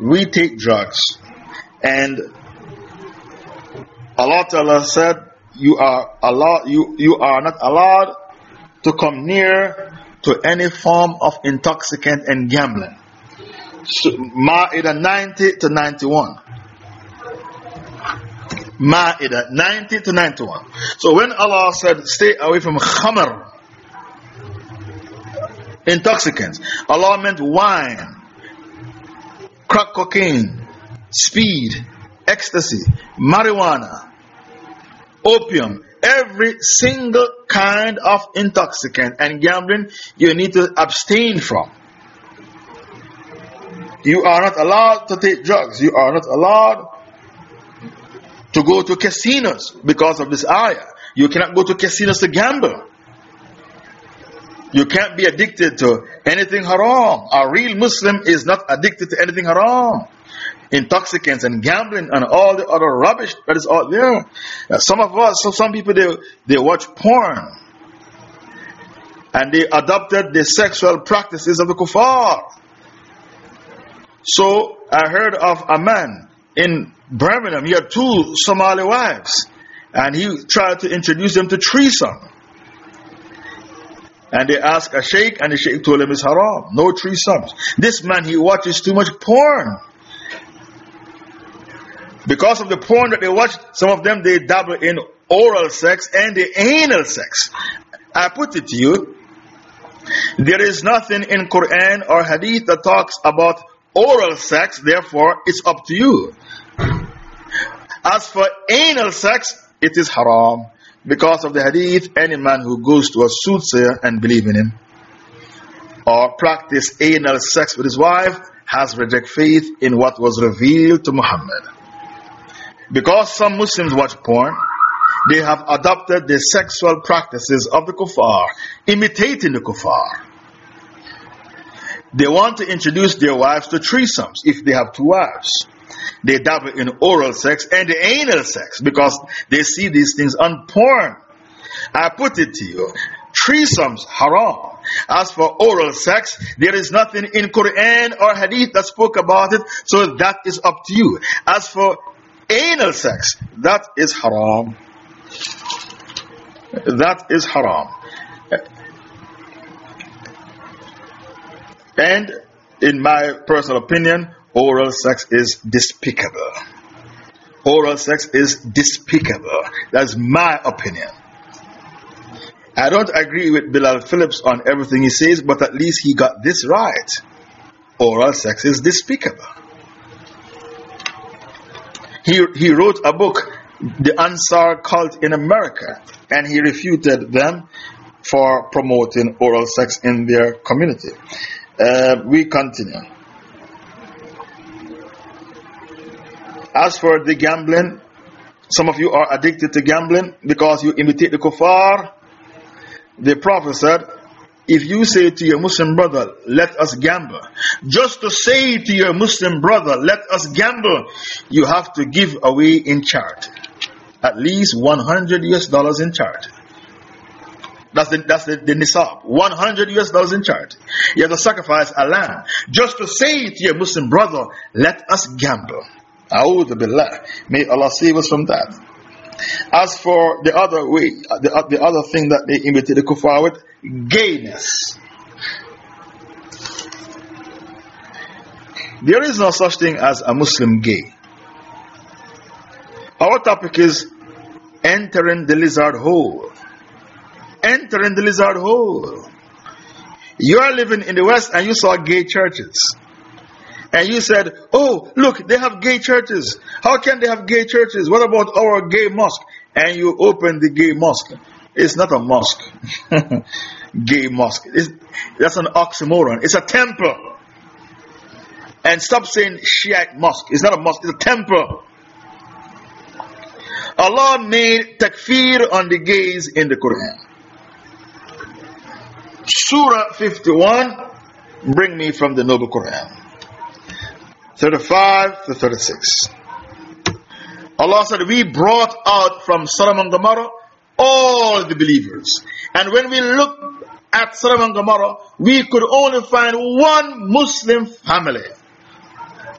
We take drugs. And Allah Ta'ala said, you are, Allah, you, you are not allowed to come near to any form of intoxicant and gambling. So, Ma'idah 90 to 91. Ma'idah 90 to 91. So when Allah said, stay away from khamr, intoxicants, Allah meant wine, crack cocaine, speed, ecstasy, marijuana, opium, every single kind of intoxicant and gambling you need to abstain from. You are not allowed to take drugs. You are not allowed to go to casinos because of this ayah. You cannot go to casinos to gamble. You can't be addicted to anything haram. A real Muslim is not addicted to anything haram. Intoxicants and gambling and all the other rubbish that is out there. Some of us, so some people, they, they watch porn. And they adopted the sexual practices of the kuffar. So I heard of a man in Birmingham, he had two Somali wives, and he tried to introduce them to threesome. And they asked a sheikh, and the sheikh told him it's haram, no threesomes. This man, he watches too much porn. Because of the porn that they watch, some of them they dabble in oral sex and the anal sex. I put it to you, there is nothing in Quran or Hadith that talks about oral sex, therefore it's up to you. As for anal sex, it is haram. Because of the hadith, any man who goes to a soothsayer and believe in him, or practice anal sex with his wife, has rejected faith in what was revealed to Muhammad. Because some Muslims watch porn, they have adopted the sexual practices of the kuffar, imitating the kuffar. They want to introduce their wives to threesomes if they have two wives. They dabble in oral sex and anal sex because they see these things on porn. I put it to you. Threesomes, haram. As for oral sex, there is nothing in Quran or Hadith that spoke about it, so that is up to you. As for anal sex, that is haram. That is haram. And in my personal opinion, oral sex is despicable. Oral sex is despicable. That's my opinion. I don't agree with Bilal Philips on everything he says, but at least he got this right. Oral sex is despicable. He, he wrote a book, The Ansar Cult in America, and he refuted them for promoting oral sex in their community. Uh, we continue. As for the gambling, some of you are addicted to gambling because you imitate the kuffar. the Prophet said, if you say to your Muslim brother, let us gamble, just to say to your Muslim brother, let us gamble, you have to give away in charity. At least 100 US dollars in charity. That's the, that's the, the nisab. 100 US dollars in charity. You have to sacrifice a lamb. Just to say to your Muslim brother, let us gamble. A'udhu billah. May Allah save us from that. As for the other way, the, the other thing that they imitate the kuffar with, gayness. There is no such thing as a Muslim gay. Our topic is entering the lizard hole. Entering the lizard hole. You are living in the West and you saw gay churches. And you said, Oh, look, they have gay churches. How can they have gay churches? What about our gay mosque? And you open the gay mosque. It's not a mosque. (laughs) gay mosque. It's, that's an oxymoron. It's a temple. And stop saying Shiite mosque. It's not a mosque, it's a temple. Allah made takfir on the gays in the Quran. Surah 51, bring me from the Noble Quran. 35 to 36. Allah said, We brought out from Sodom and Gomorrah all the believers. And when we looked at Sodom and Gomorrah, we could only find one Muslim family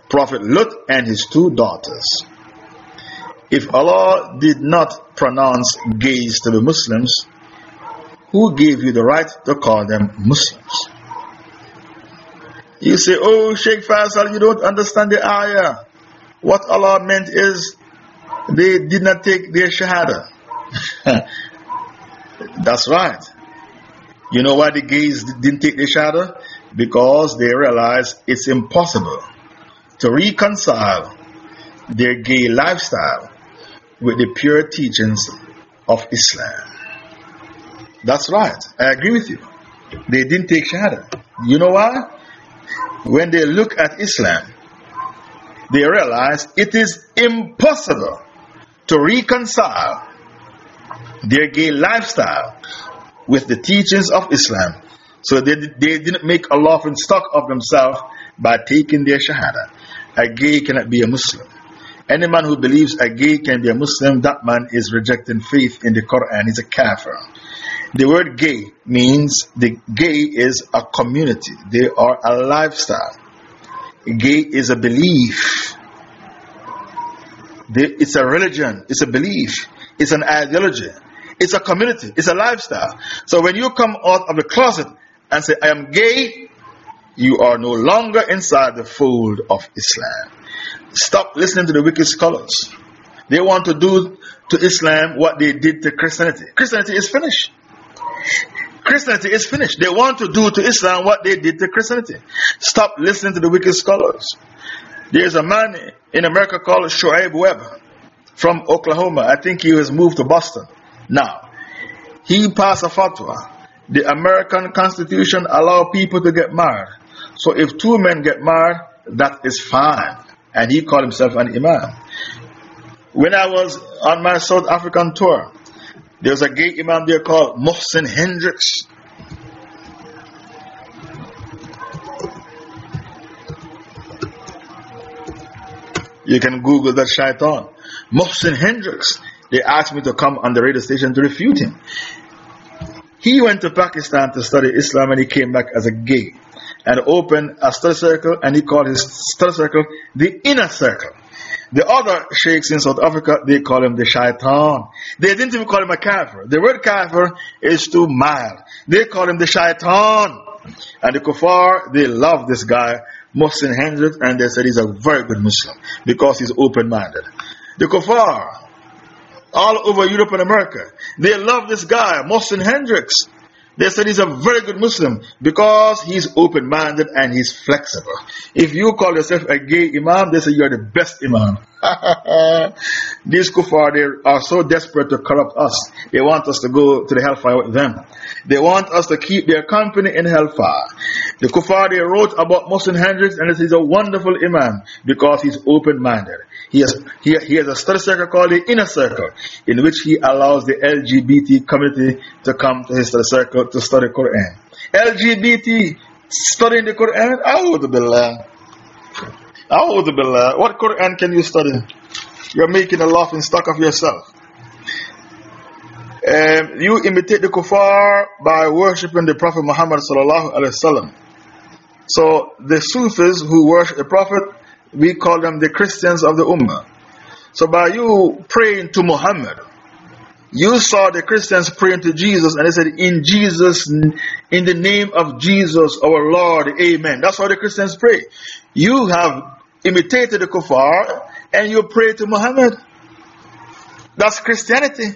Prophet Lut and his two daughters. If Allah did not pronounce gays to be Muslims, who gave you the right to call them Muslims? You say, Oh, Sheikh Faisal, you don't understand the ayah. What Allah meant is they did not take their Shahada. (laughs) That's right. You know why the gays didn't take their Shahada? Because they realized it's impossible to reconcile their gay lifestyle with the pure teachings of Islam. That's right. I agree with you. They didn't take Shahada. You know why? When they look at Islam, they realize it is impossible to reconcile their gay lifestyle with the teachings of Islam. So they, they didn't make a laughing stock of themselves by taking their shahada. A gay cannot be a Muslim. Any man who believes a gay can be a Muslim, that man is rejecting faith in the Quran. He's a kafir. The word gay means the gay is a community, they are a lifestyle. Gay is a belief, it's a religion, it's a belief, it's an ideology, it's a community, it's a lifestyle. So when you come out of the closet and say, I am gay, you are no longer inside the fold of Islam. Stop listening to the wicked scholars. They want to do to Islam what they did to Christianity. Christianity is finished. Christianity is finished. They want to do to Islam what they did to Christianity. Stop listening to the wicked scholars. There's a man in America called Suhaib Webb from Oklahoma. I think he has moved to Boston. Now, he passed a fatwa. The American Constitution allow people to get married. So if two men get married, that is fine. And he called himself an imam. When I was on my South African tour, there was a gay imam there called Muhsin Hendricks. You can Google that shaitan. Muhsin Hendricks. They asked me to come on the radio station to refute him. He went to Pakistan to study Islam and he came back as a gay and opened a study circle and he called his study circle the inner circle. The other sheikhs in South Africa, they call him the shaitan. They didn't even call him a kafir. The word kafir is too mild. They call him the shaitan. And the kuffar, they love this guy, Muhsin Hendricks, and they said he's a very good Muslim because he's open-minded. The kuffar, all over Europe and America, they love this guy, Muhsin Hendricks. They said he's a very good Muslim because he's open minded and he's flexible. If you call yourself a gay Imam, they say you're the best Imam. (laughs) These kuffar, they are so desperate to corrupt us. They want us to go to the hellfire with them. They want us to keep their company in hellfire. The Kuffar, they wrote about Muhsin Hendricks and he's a wonderful Imam because he's open-minded. He has, he, he has a study circle called the Inner Circle in which he allows the LGBT community to come to his study circle to study Quran. LGBT studying the Quran? A'udhu Billah. What Quran can you study? You're making a laughing stock of yourself. Um, you imitate the kuffar by worshipping the Prophet Muhammad. So the Sufis who worship the Prophet, we call them the Christians of the Ummah. So by you praying to Muhammad, you saw the Christians praying to Jesus and they said, In Jesus, in the name of Jesus, our Lord, Amen. That's how the Christians pray. You have imitated the kuffar and you pray to Muhammad. That's Christianity.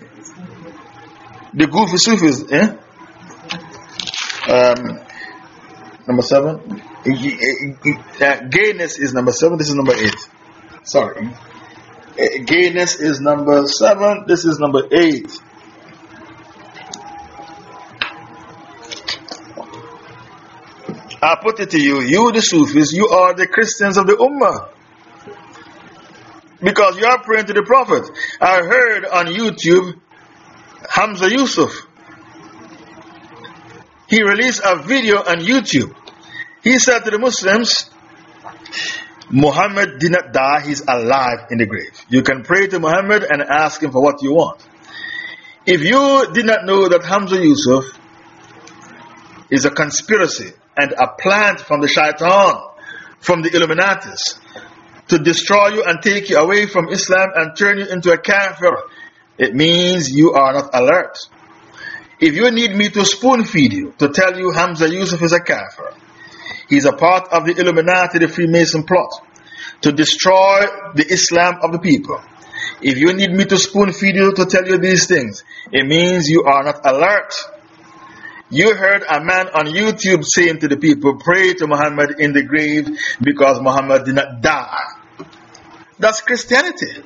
The goofy Sufis, eh? Um, number seven. Uh, gayness is number seven. This is number eight. Sorry. Uh, gayness is number seven. This is number eight. I put it to you, you the Sufis, you are the Christians of the Ummah. Because you are praying to the Prophet. I heard on YouTube Hamza Yusuf. He released a video on YouTube. He said to the Muslims, Muhammad did not die, he's alive in the grave. You can pray to Muhammad and ask him for what you want. If you did not know that Hamza Yusuf is a conspiracy and a plant from the shaitan, from the Illuminatis, to destroy you and take you away from Islam and turn you into a kafir, it means you are not alert. If you need me to spoon feed you, to tell you Hamza Yusuf is a kafir, he's a part of the Illuminati, the Freemason plot, to destroy the Islam of the people. If you need me to spoon feed you to tell you these things, it means you are not alert. You heard a man on YouTube saying to the people, pray to Muhammad in the grave because Muhammad did not die. That's Christianity.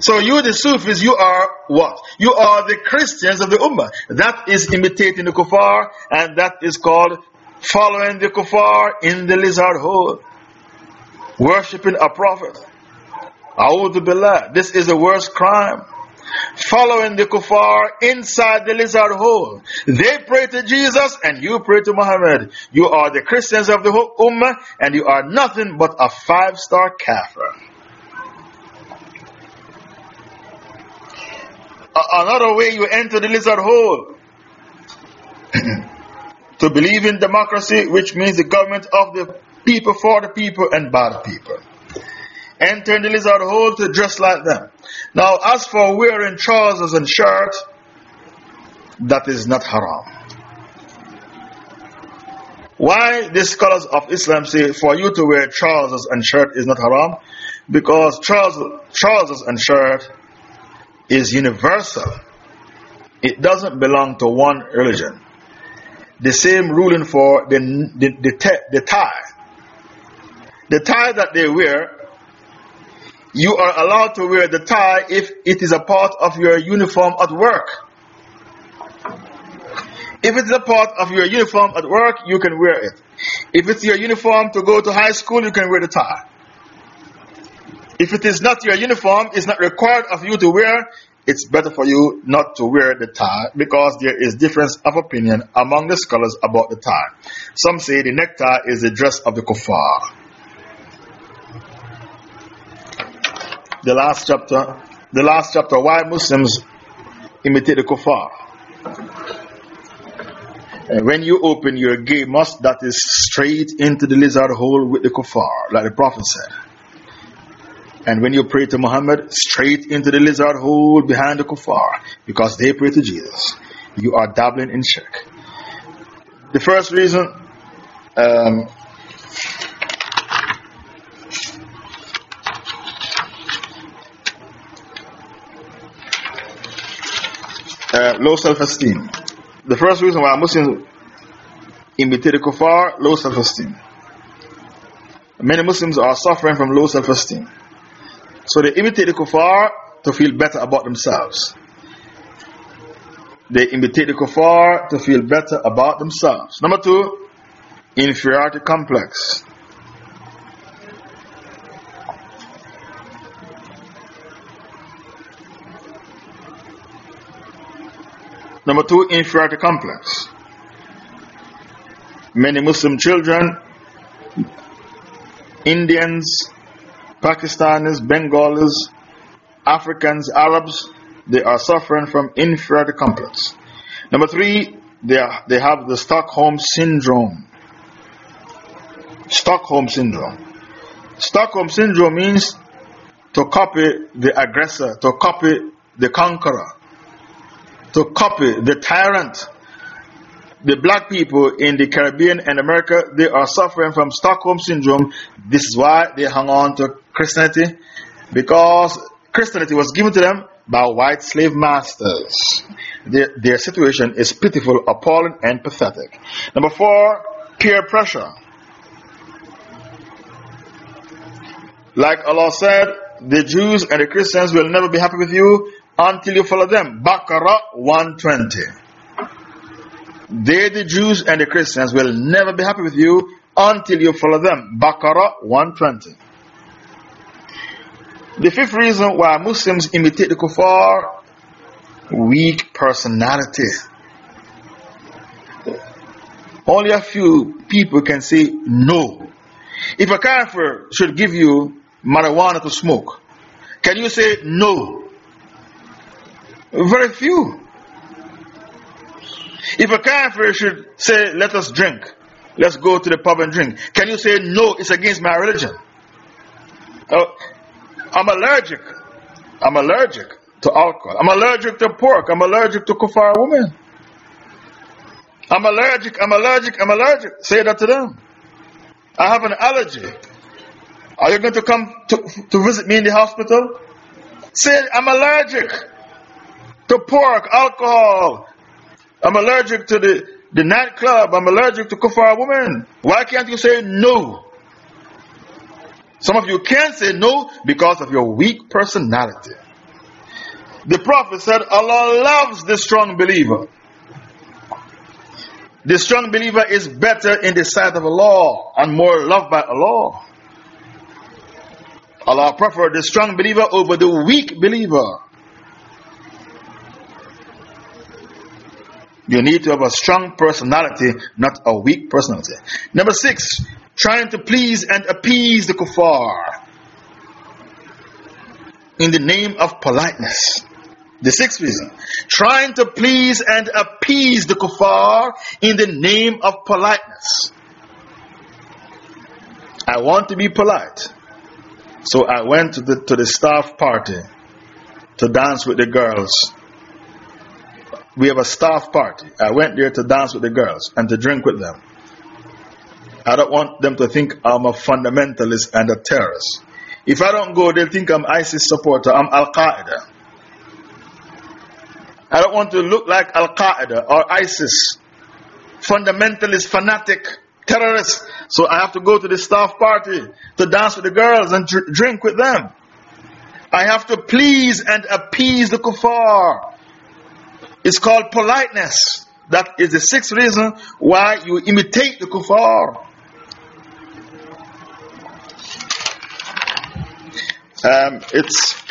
So you, the Sufis, you are what? You are the Christians of the Ummah. That is imitating the kuffar, and that is called following the kuffar in the lizard hole. Worshipping a prophet. A'udhu Billah. This is the worst crime. Following the kuffar inside the lizard hole. They pray to Jesus and you pray to Muhammad. You are the Christians of the Ummah and you are nothing but a five star kafir. Another way you enter the lizard hole. (clears throat) to believe in democracy, which means the government of the people, for the people, and by the people. Enter the lizard hole to dress like them. Now, as for wearing trousers and shirt, that is not haram. Why the scholars of Islam say for you to wear trousers and shirt is not haram? Because trousers, trousers and shirt is universal. It doesn't belong to one religion. The same ruling for the, the, the, the tie. The tie that they wear, you are allowed to wear the tie if it is a part of your uniform at work. If it's a part of your uniform at work, you can wear it. If it's your uniform to go to high school, you can wear the tie. If it is not your uniform, it's not required of you to wear, it's better for you not to wear the tie because there is difference of opinion among the scholars about the tie. Some say the necktie is the dress of the kuffar. The last chapter, the last chapter, why Muslims imitate the kuffar. And when you open your gate mosque, that is straight into the lizard hole with the kuffar, like the Prophet said. And when you pray to Muhammad, straight into the lizard hole behind the kuffar, because they pray to Jesus, you are dabbling in shirk. The first reason, um, uh, low self esteem. The first reason why Muslims imitate the kuffar, low self esteem. Many Muslims are suffering from low self esteem. So they imitate the kuffar to feel better about themselves. they imitate the kuffar to feel better about themselves. Number two, inferiority complex. Number two, inferiority complex. Many Muslim children, Indians, Pakistanis, Bengalis, Africans, Arabs, they are suffering from inferiority complex. Number three, they, are, they have the Stockholm Syndrome. Stockholm Syndrome. Stockholm Syndrome means to copy the aggressor, to copy the conqueror, to copy the tyrant. The black people in the Caribbean and America, they are suffering from Stockholm Syndrome. This is why they hung on to Christianity, because Christianity was given to them by white slave masters. Their, their situation is pitiful, appalling, and pathetic. Number four, peer pressure. Like Allah said, the Jews and the Christians will never be happy with you until you follow them. Baqarah 120. They, the Jews and the Christians, will never be happy with you until you follow them. Baqarah 120. The fifth reason why Muslims imitate the kuffar weak personality. Only a few people can say no. If a kafir should give you marijuana to smoke, can you say no? Very few. If a kafir should say, let us drink, let's go to the pub and drink, can you say no, it's against my religion? Uh, I'm allergic. I'm allergic to alcohol. I'm allergic to pork. I'm allergic to kuffar women. I'm allergic. I'm allergic. I'm allergic. Say that to them. I have an allergy. Are you going to come to, to visit me in the hospital? Say, I'm allergic to pork, alcohol. I'm allergic to the, the nightclub. I'm allergic to kuffar women. Why can't you say no? Some of you can't say no because of your weak personality. The Prophet said, Allah loves the strong believer. The strong believer is better in the sight of Allah and more loved by Allah. Allah preferred the strong believer over the weak believer. You need to have a strong personality, not a weak personality. Number six, trying to please and appease the kuffar in the name of politeness. The sixth reason, trying to please and appease the kuffar in the name of politeness. I want to be polite. So I went to the, to the staff party to dance with the girls. We have a staff party. I went there to dance with the girls and to drink with them. I don't want them to think I'm a fundamentalist and a terrorist. If I don't go, they'll think I'm ISIS supporter, I'm Al Qaeda. I don't want to look like Al Qaeda or ISIS, fundamentalist, fanatic, terrorist. So I have to go to the staff party to dance with the girls and dr drink with them. I have to please and appease the kuffar. It's called politeness. That is the sixth reason why you imitate the kuffar. Um, it's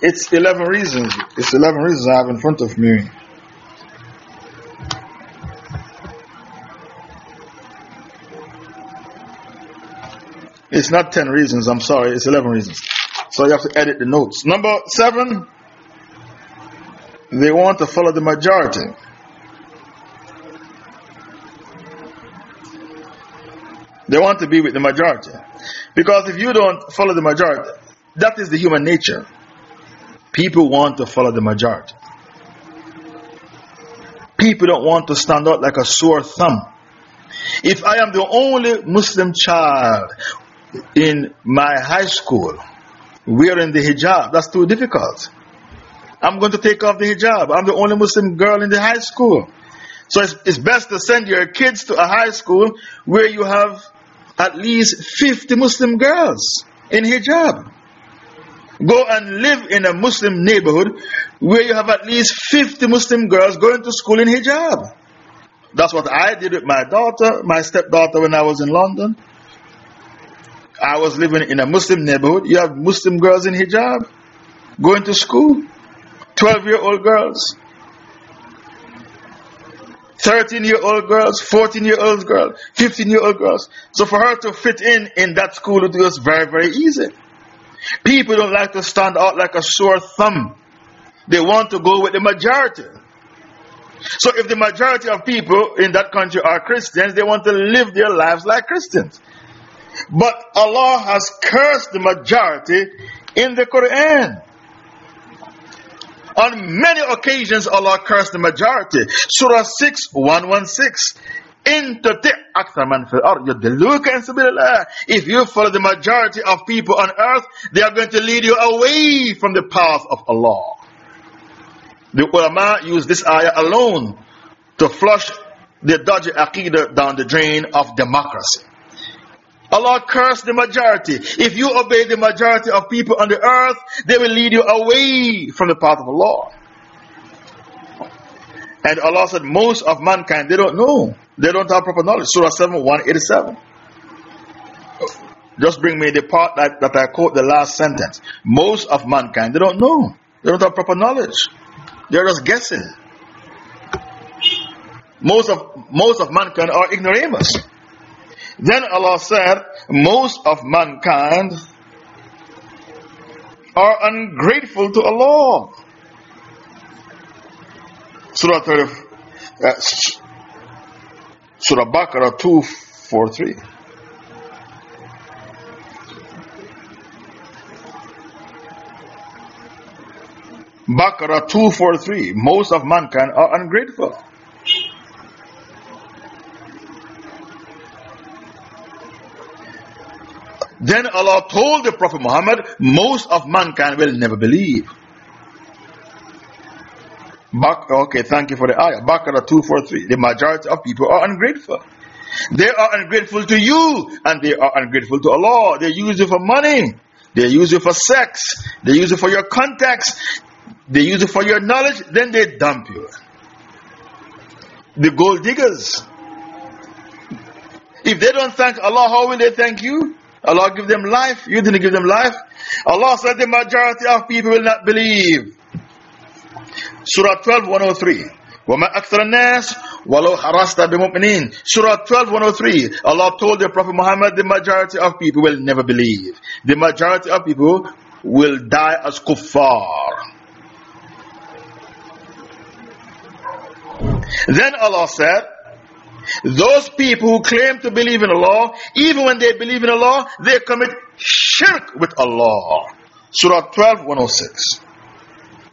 it's 11 reasons. It's 11 reasons I have in front of me. It's not 10 reasons, I'm sorry, it's 11 reasons. So you have to edit the notes. Number seven, they want to follow the majority. They want to be with the majority. Because if you don't follow the majority, that is the human nature. People want to follow the majority. People don't want to stand out like a sore thumb. If I am the only Muslim child in my high school wearing the hijab, that's too difficult. I'm going to take off the hijab. I'm the only Muslim girl in the high school. So it's, it's best to send your kids to a high school where you have at least 50 Muslim girls in hijab. Go and live in a Muslim neighborhood where you have at least 50 Muslim girls going to school in hijab. That's what I did with my daughter, my stepdaughter, when I was in London. I was living in a Muslim neighborhood. You have Muslim girls in hijab going to school, 12 year old girls. 13 year old girls, 14 year old girls, 15 year old girls. So for her to fit in in that school, it was very, very easy. People don't like to stand out like a sore thumb. They want to go with the majority. So if the majority of people in that country are Christians, they want to live their lives like Christians. But Allah has cursed the majority in the Quran. On many occasions, Allah cursed the majority. Surah 6, 116. If you follow the majority of people on earth, they are going to lead you away from the path of Allah. The ulama use this ayah alone to flush the dodgy aqidah down the drain of democracy. Allah cursed the majority. If you obey the majority of people on the earth, they will lead you away from the path of Allah. And Allah said, most of mankind, they don't know. They don't have proper knowledge. Surah 7, 187. Just bring me the part that, that I quote the last sentence. Most of mankind, they don't know. They don't have proper knowledge. They're just guessing. Most of, most of mankind are ignoramus. Then Allah said, most of mankind are ungrateful to Allah. Surah 30, uh, Surah Baqarah 243. Baqarah 243. Most of mankind are ungrateful. Then Allah told the Prophet Muhammad, most of mankind will never believe. Bak okay, thank you for the ayah. Baqarah 243. The majority of people are ungrateful. They are ungrateful to you and they are ungrateful to Allah. They use you for money. They use you for sex. They use you for your contacts. They use it for your knowledge, then they dump you. The gold diggers. If they don't thank Allah, how will they thank you? Allah give them life. You didn't give them life. Allah said the majority of people will not believe. Surah 12, 103. وَمَا أَكْثَرَ النَّاسِ وَلَوْ حَرَسْتَ بِمُؤْمِنِينَ Surah 12, 103. Allah told the Prophet Muhammad the majority of people will never believe. The majority of people will die as kuffar. Then Allah said, those people who claim to believe in Allah, even when they believe in Allah, they commit shirk with Allah. Surah 12, 106.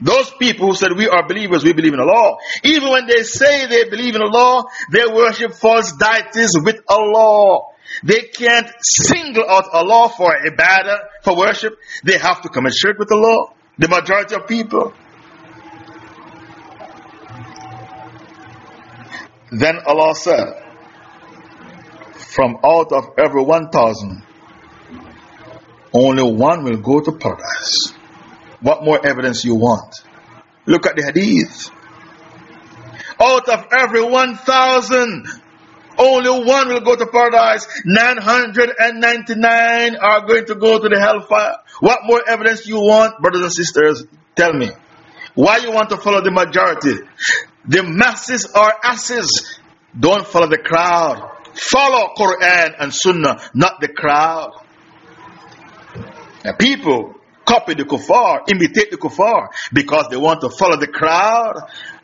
Those people who said, We are believers, we believe in Allah, even when they say they believe in Allah, they worship false deities with Allah. They can't single out Allah for ibadah, for worship. They have to commit shirk with Allah. The majority of people. Then Allah said, From out of every 1,000, only one will go to paradise. What more evidence you want? Look at the hadith. Out of every 1,000, only one will go to paradise. 999 are going to go to the hellfire. What more evidence you want, brothers and sisters? Tell me. Why you want to follow the majority? The masses are asses. Don't follow the crowd. Follow Quran and Sunnah, not the crowd. Now people copy the kuffar, imitate the kuffar because they want to follow the crowd.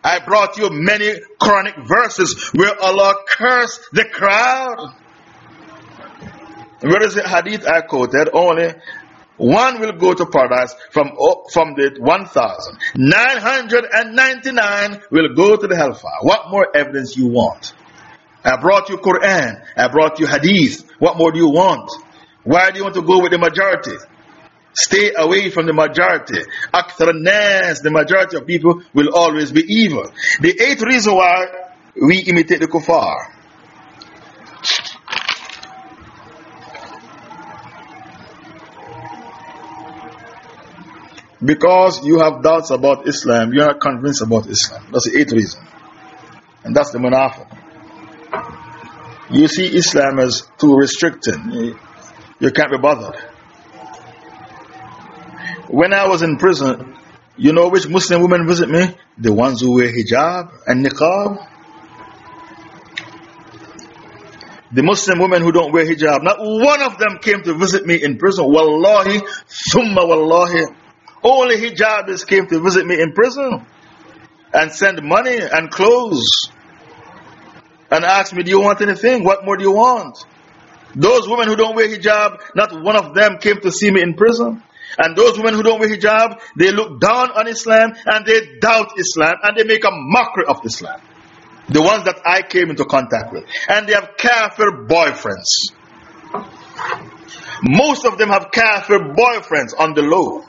I brought you many Quranic verses where Allah cursed the crowd. Where is the hadith I quoted? Only one will go to paradise from, oh, from the 1,000. 999 will go to the hellfire. What more evidence you want? I brought you Quran. I brought you Hadith. What more do you want? Why do you want to go with the majority? Stay away from the majority. Akthar nas, the majority of people will always be evil. The eighth reason why we imitate the kuffar. Because you have doubts about Islam, you're not convinced about Islam. That's the eighth reason. And that's the munafiq. You see Islam as too restricting. You can't be bothered. When I was in prison, you know which Muslim women visit me? The ones who wear hijab and niqab. The Muslim women who don't wear hijab, not one of them came to visit me in prison. Wallahi, thumma wallahi. Only hijabis came to visit me in prison and send money and clothes and ask me, Do you want anything? What more do you want? Those women who don't wear hijab, not one of them came to see me in prison. And those women who don't wear hijab, they look down on Islam and they doubt Islam and they make a mockery of Islam. The ones that I came into contact with. And they have kafir boyfriends. Most of them have kafir boyfriends on the low.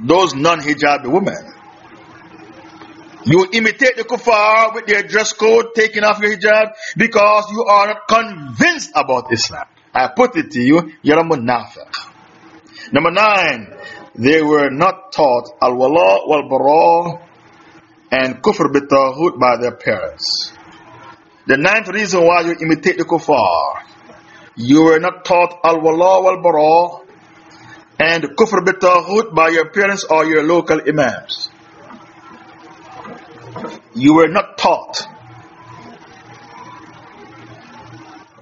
Those non hijab women. You imitate the kuffar with their dress code, taking off your hijab, because you are not convinced about Islam. I put it to you, you're a munafiq. Number nine, they were not taught al-wala wal-bara and kufr bitaghut by their parents. The ninth reason why you imitate the kuffar, you were not taught al-wala wal-bara and kufr bitaghut by your parents or your local imams. You were not taught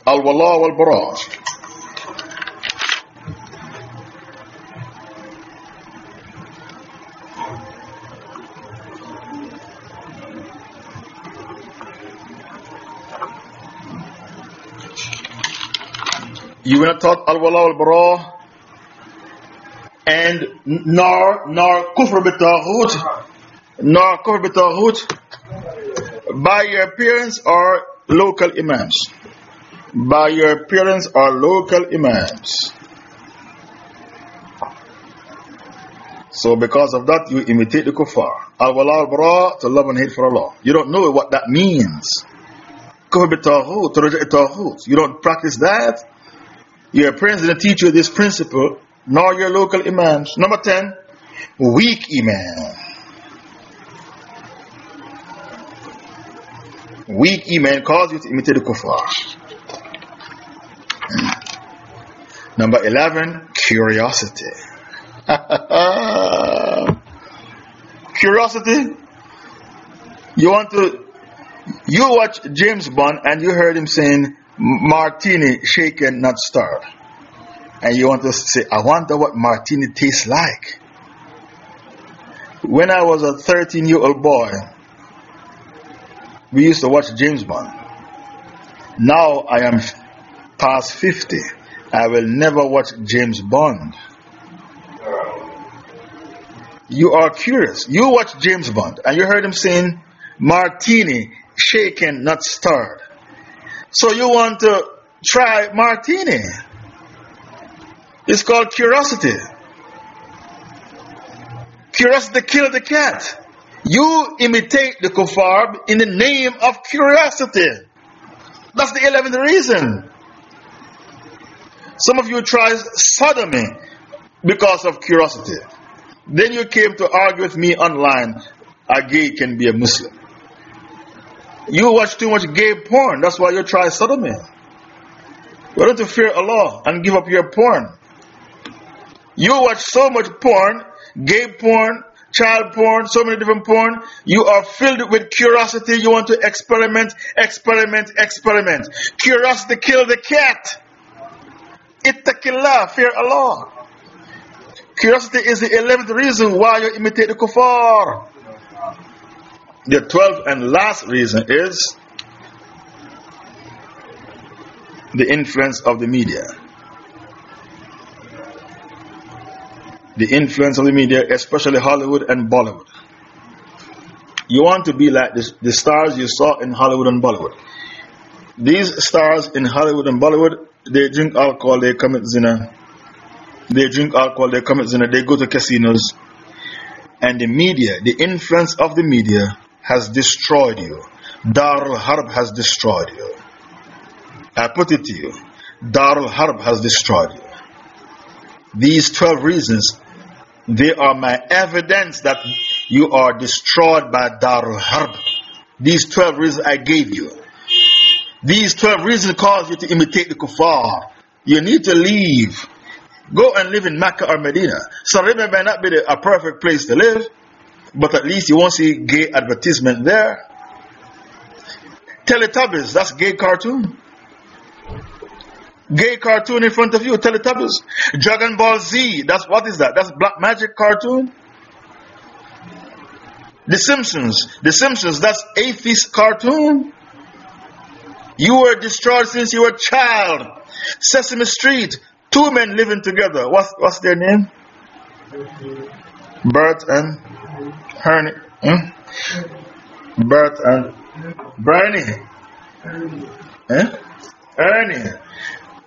al-wala wal-bara You were not taught al-wala al-bara and nor, nor kufr bitaghut, nor kufr bitaghut by your parents or local imams. By your parents or local imams. So because of that, you imitate the kuffar. Al-wala al-bara, to love and hate for Allah. You don't know what that means. Kufr bitaghut, to reject You don't practice that. Your parents didn't teach you this principle, nor your local imams. Number 10, weak iman. Weak iman causes you to imitate the kuffar. Number 11, curiosity. (laughs) curiosity. You want to, you watch James Bond and you heard him saying, martini shaken, not stirred. And you want to say, I wonder what martini tastes like. When I was a 13 year old boy, we used to watch James Bond. Now I am past 50. I will never watch James Bond. You are curious. You watch James Bond and you heard him saying, Martini, shaken, not stirred. So you want to try martini. It's called curiosity. Curiosity killed the cat. You imitate the kuffar in the name of curiosity. That's the 11th reason. Some of you tried sodomy because of curiosity. Then you came to argue with me online. A gay can be a Muslim. You watch too much gay porn. That's why you try sodomy. Why don't you fear Allah and give up your porn? You watch so much porn, gay porn, child porn, so many different porn. You are filled with curiosity. You want to experiment, experiment, experiment. Curiosity kill the cat. Ittaqillah, fear Allah. Curiosity is the 11th reason why you imitate the kuffar. The twelfth and last reason is the influence of the media. The influence of the media, especially Hollywood and Bollywood. You want to be like the, the stars you saw in Hollywood and Bollywood. These stars in Hollywood and Bollywood, they drink alcohol, they commit zina. They drink alcohol, they commit zina, they go to casinos. And the media, the influence of the media, has destroyed you. Darul Harb has destroyed you. I put it to you. Darul Harb has destroyed you. These 12 reasons They are my evidence that you are destroyed by Darul Harb. These 12 reasons I gave you. These 12 reasons cause you to imitate the kuffar. You need to leave. Go and live in Mecca or Medina. Sarima may not be a perfect place to live, but at least you won't see gay advertisement there. Teletubbies, that's gay cartoon. Gay cartoon in front of you, Teletubbies. Dragon Ball Z, that's what is that? That's black magic cartoon. The Simpsons, The Simpsons, that's atheist cartoon. You were destroyed since you were a child. Sesame Street, two men living together. What's, what's their name? Bert and Ernie. Hmm? Bert and Bernie. Eh? Ernie.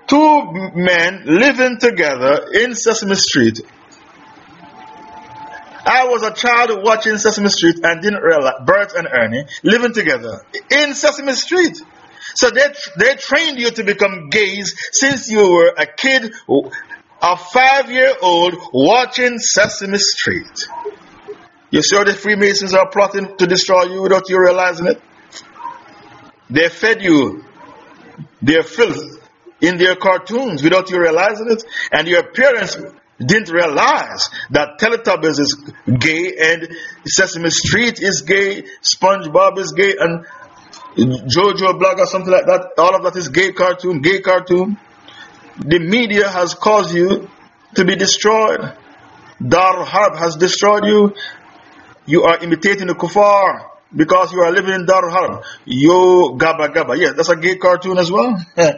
Two men living together in Sesame Street. I was a child watching Sesame Street and didn't realize Bert and Ernie living together in Sesame Street. So they, they trained you to become gays since you were a kid, a five year old watching Sesame Street. You sure the Freemasons are plotting to destroy you without you realizing it? They fed you their filth in their cartoons without you realizing it, and your parents didn't realize that Teletubbies is gay and Sesame Street is gay, SpongeBob is gay, and Jojo Blog or something like that. All of that is gay cartoon, gay cartoon. The media has caused you to be destroyed. Dar Harb has destroyed you. You are imitating the kuffar because you are living in Dar Haram. Yo Gabba Gabba. Yes, that's a gay cartoon as well. (laughs) uh,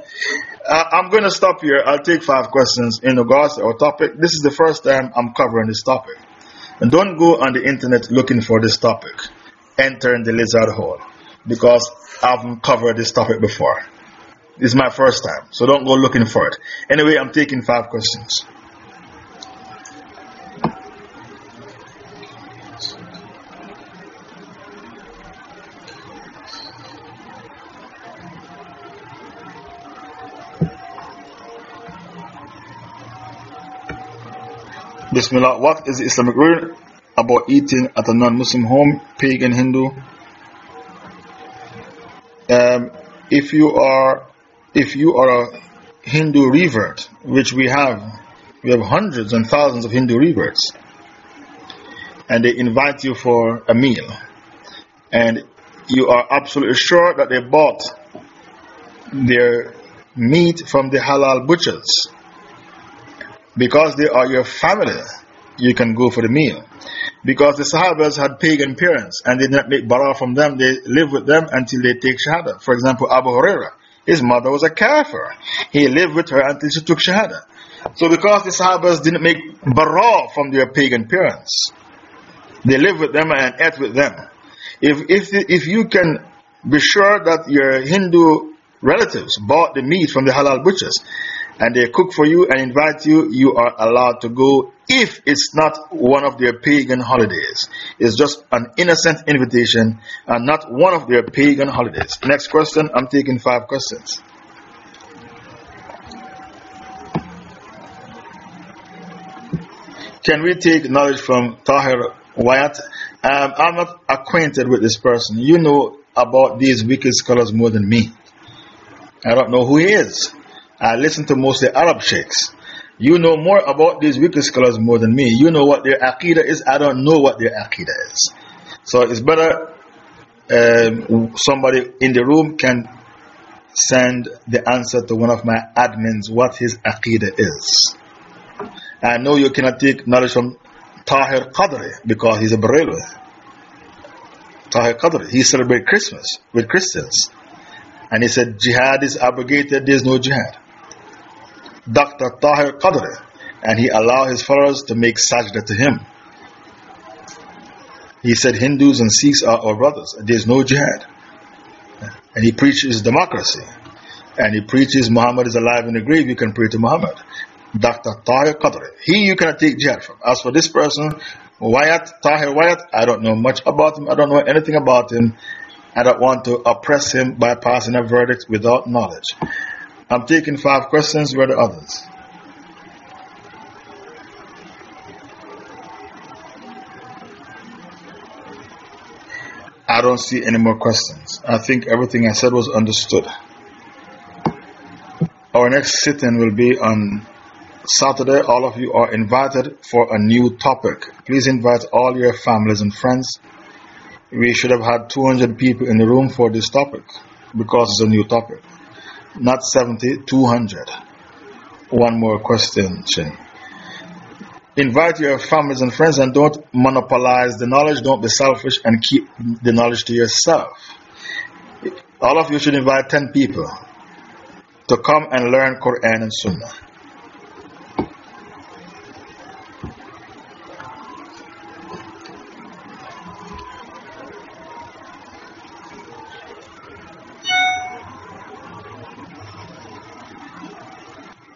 I'm going to stop here. I'll take five questions in regards to our topic. This is the first time I'm covering this topic. And don't go on the internet looking for this topic. Enter in the lizard hole because I've covered this topic before. Is my first time, so don't go looking for it. Anyway, I'm taking five questions. Bismillah, what is the Islamic rule about eating at a non Muslim home, pagan, Hindu? Um, if you are if you are a Hindu revert, which we have, we have hundreds and thousands of Hindu reverts, and they invite you for a meal, and you are absolutely sure that they bought their meat from the halal butchers because they are your family, you can go for the meal. Because the Sahabas had pagan parents and did not make bara from them, they lived with them until they take Shahada. For example, Abu Huraira, his mother was a kafir. He lived with her until she took Shahada. So, because the Sahabas didn't make bara from their pagan parents, they lived with them and ate with them. If, if, if you can be sure that your Hindu relatives bought the meat from the halal butchers, and they cook for you and invite you, you are allowed to go if it's not one of their pagan holidays. It's just an innocent invitation and not one of their pagan holidays. Next question. I'm taking five questions. Can we take knowledge from Tahir Wyatt? Um, I'm not acquainted with this person. You know about these wicked scholars more than me. I don't know who he is. I listen to mostly Arab sheikhs. You know more about these wicked scholars more than me. You know what their aqidah is. I don't know what their aqidah is. So it's better um, somebody in the room can send the answer to one of my admins what his aqidah is. I know you cannot take knowledge from Tahir Qadri because he's a Barelwi. Tahir Qadri, he celebrates Christmas with Christians. And he said, Jihad is abrogated, there's no jihad. Dr. Tahir Qadri, and he allowed his followers to make sajda to him. He said Hindus and Sikhs are our brothers, and there's no jihad. And he preaches democracy. And he preaches Muhammad is alive in the grave, you can pray to Muhammad. Dr. Tahir Qadri. He you cannot take jihad from. As for this person, Wyatt, Tahir Wyatt, I don't know much about him, I don't know anything about him. I don't want to oppress him by passing a verdict without knowledge. I'm taking five questions, where the others? I don't see any more questions. I think everything I said was understood. Our next sitting will be on Saturday. All of you are invited for a new topic. Please invite all your families and friends. We should have had 200 people in the room for this topic because it's a new topic. Not 70, 200. One more question, Shane. Invite your families and friends and don't monopolize the knowledge. Don't be selfish and keep the knowledge to yourself. All of you should invite 10 people to come and learn Quran and Sunnah.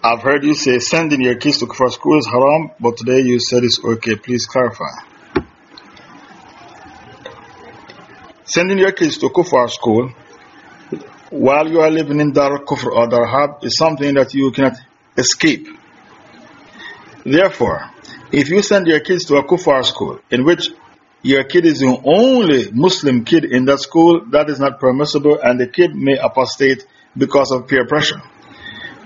I've heard you say sending your kids to for school is haram, but today you said it's okay. Please clarify. Sending your kids to Kufar school while you are living in Dar Kufr or Dar Harb is something that you cannot escape. Therefore, if you send your kids to a Kufar school in which your kid is the only Muslim kid in that school, that is not permissible and the kid may apostate because of peer pressure.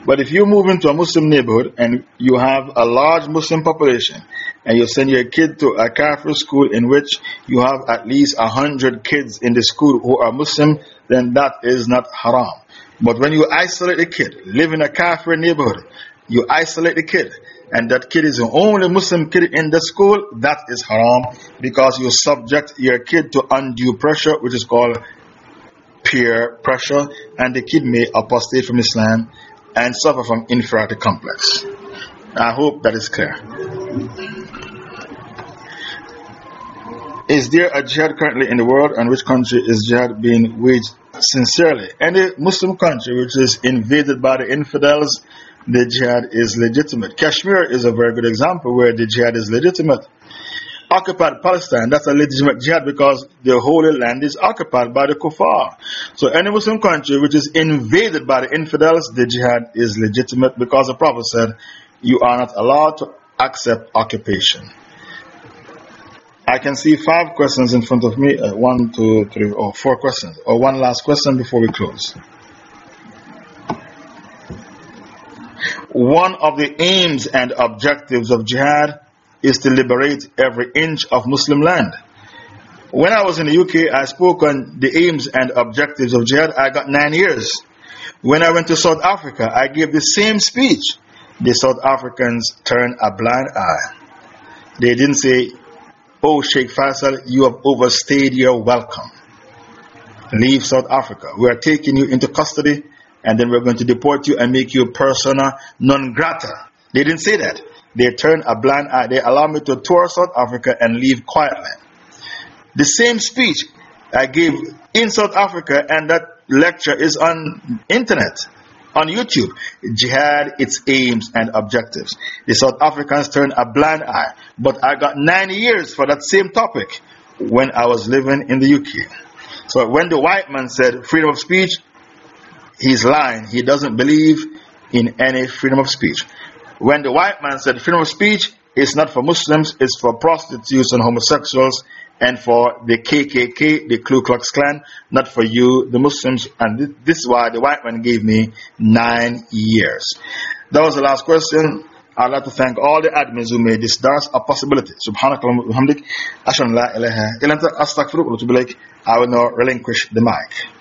But if you move into a Muslim neighborhood and you have a large Muslim population and you send your kid to a Kafir school in which you have at least a hundred kids in the school who are Muslim, then that is not haram. But when you isolate a kid, live in a Kafir neighborhood, you isolate the kid, and that kid is the only Muslim kid in the school, that is haram because you subject your kid to undue pressure, which is called peer pressure, and the kid may apostate from Islam and suffer from inferiority complex. I hope that is clear. Is there a jihad currently in the world, and which country is jihad being waged sincerely? Any Muslim country which is invaded by the infidels, the jihad is legitimate. Kashmir is a very good example where the jihad is legitimate occupied Palestine, that's a legitimate jihad because the Holy Land is occupied by the kuffar. So any Muslim country which is invaded by the infidels, the jihad is legitimate because the Prophet said, you are not allowed to accept occupation. I can see five questions in front of me. Uh, one, two, three, or four questions. Or one last question before we close. One of the aims and objectives of jihad is to liberate every inch of Muslim land. When I was in the UK, I spoke on the aims and objectives of jihad. I got nine years. When I went to South Africa, I gave the same speech. The South Africans turned a blind eye. They didn't say, Oh, Sheikh Faisal, you have overstayed your welcome. Leave South Africa. We are taking you into custody and then we're going to deport you and make you persona non grata. They didn't say that. They turn a blind eye. They allow me to tour South Africa and leave quietly. The same speech I gave in South Africa, and that lecture is on internet, on YouTube. Jihad, its aims and objectives. The South Africans turned a blind eye, but I got nine years for that same topic when I was living in the UK. So when the white man said freedom of speech, he's lying. He doesn't believe in any freedom of speech. When the white man said freedom of speech is not for Muslims, it's for prostitutes and homosexuals and for the KKK, the Ku Klux Klan, not for you, the Muslims. And this is why the white man gave me nine years. That was the last question. I'd like to thank all the admins who made this dance a possibility. Wa I will now relinquish the mic.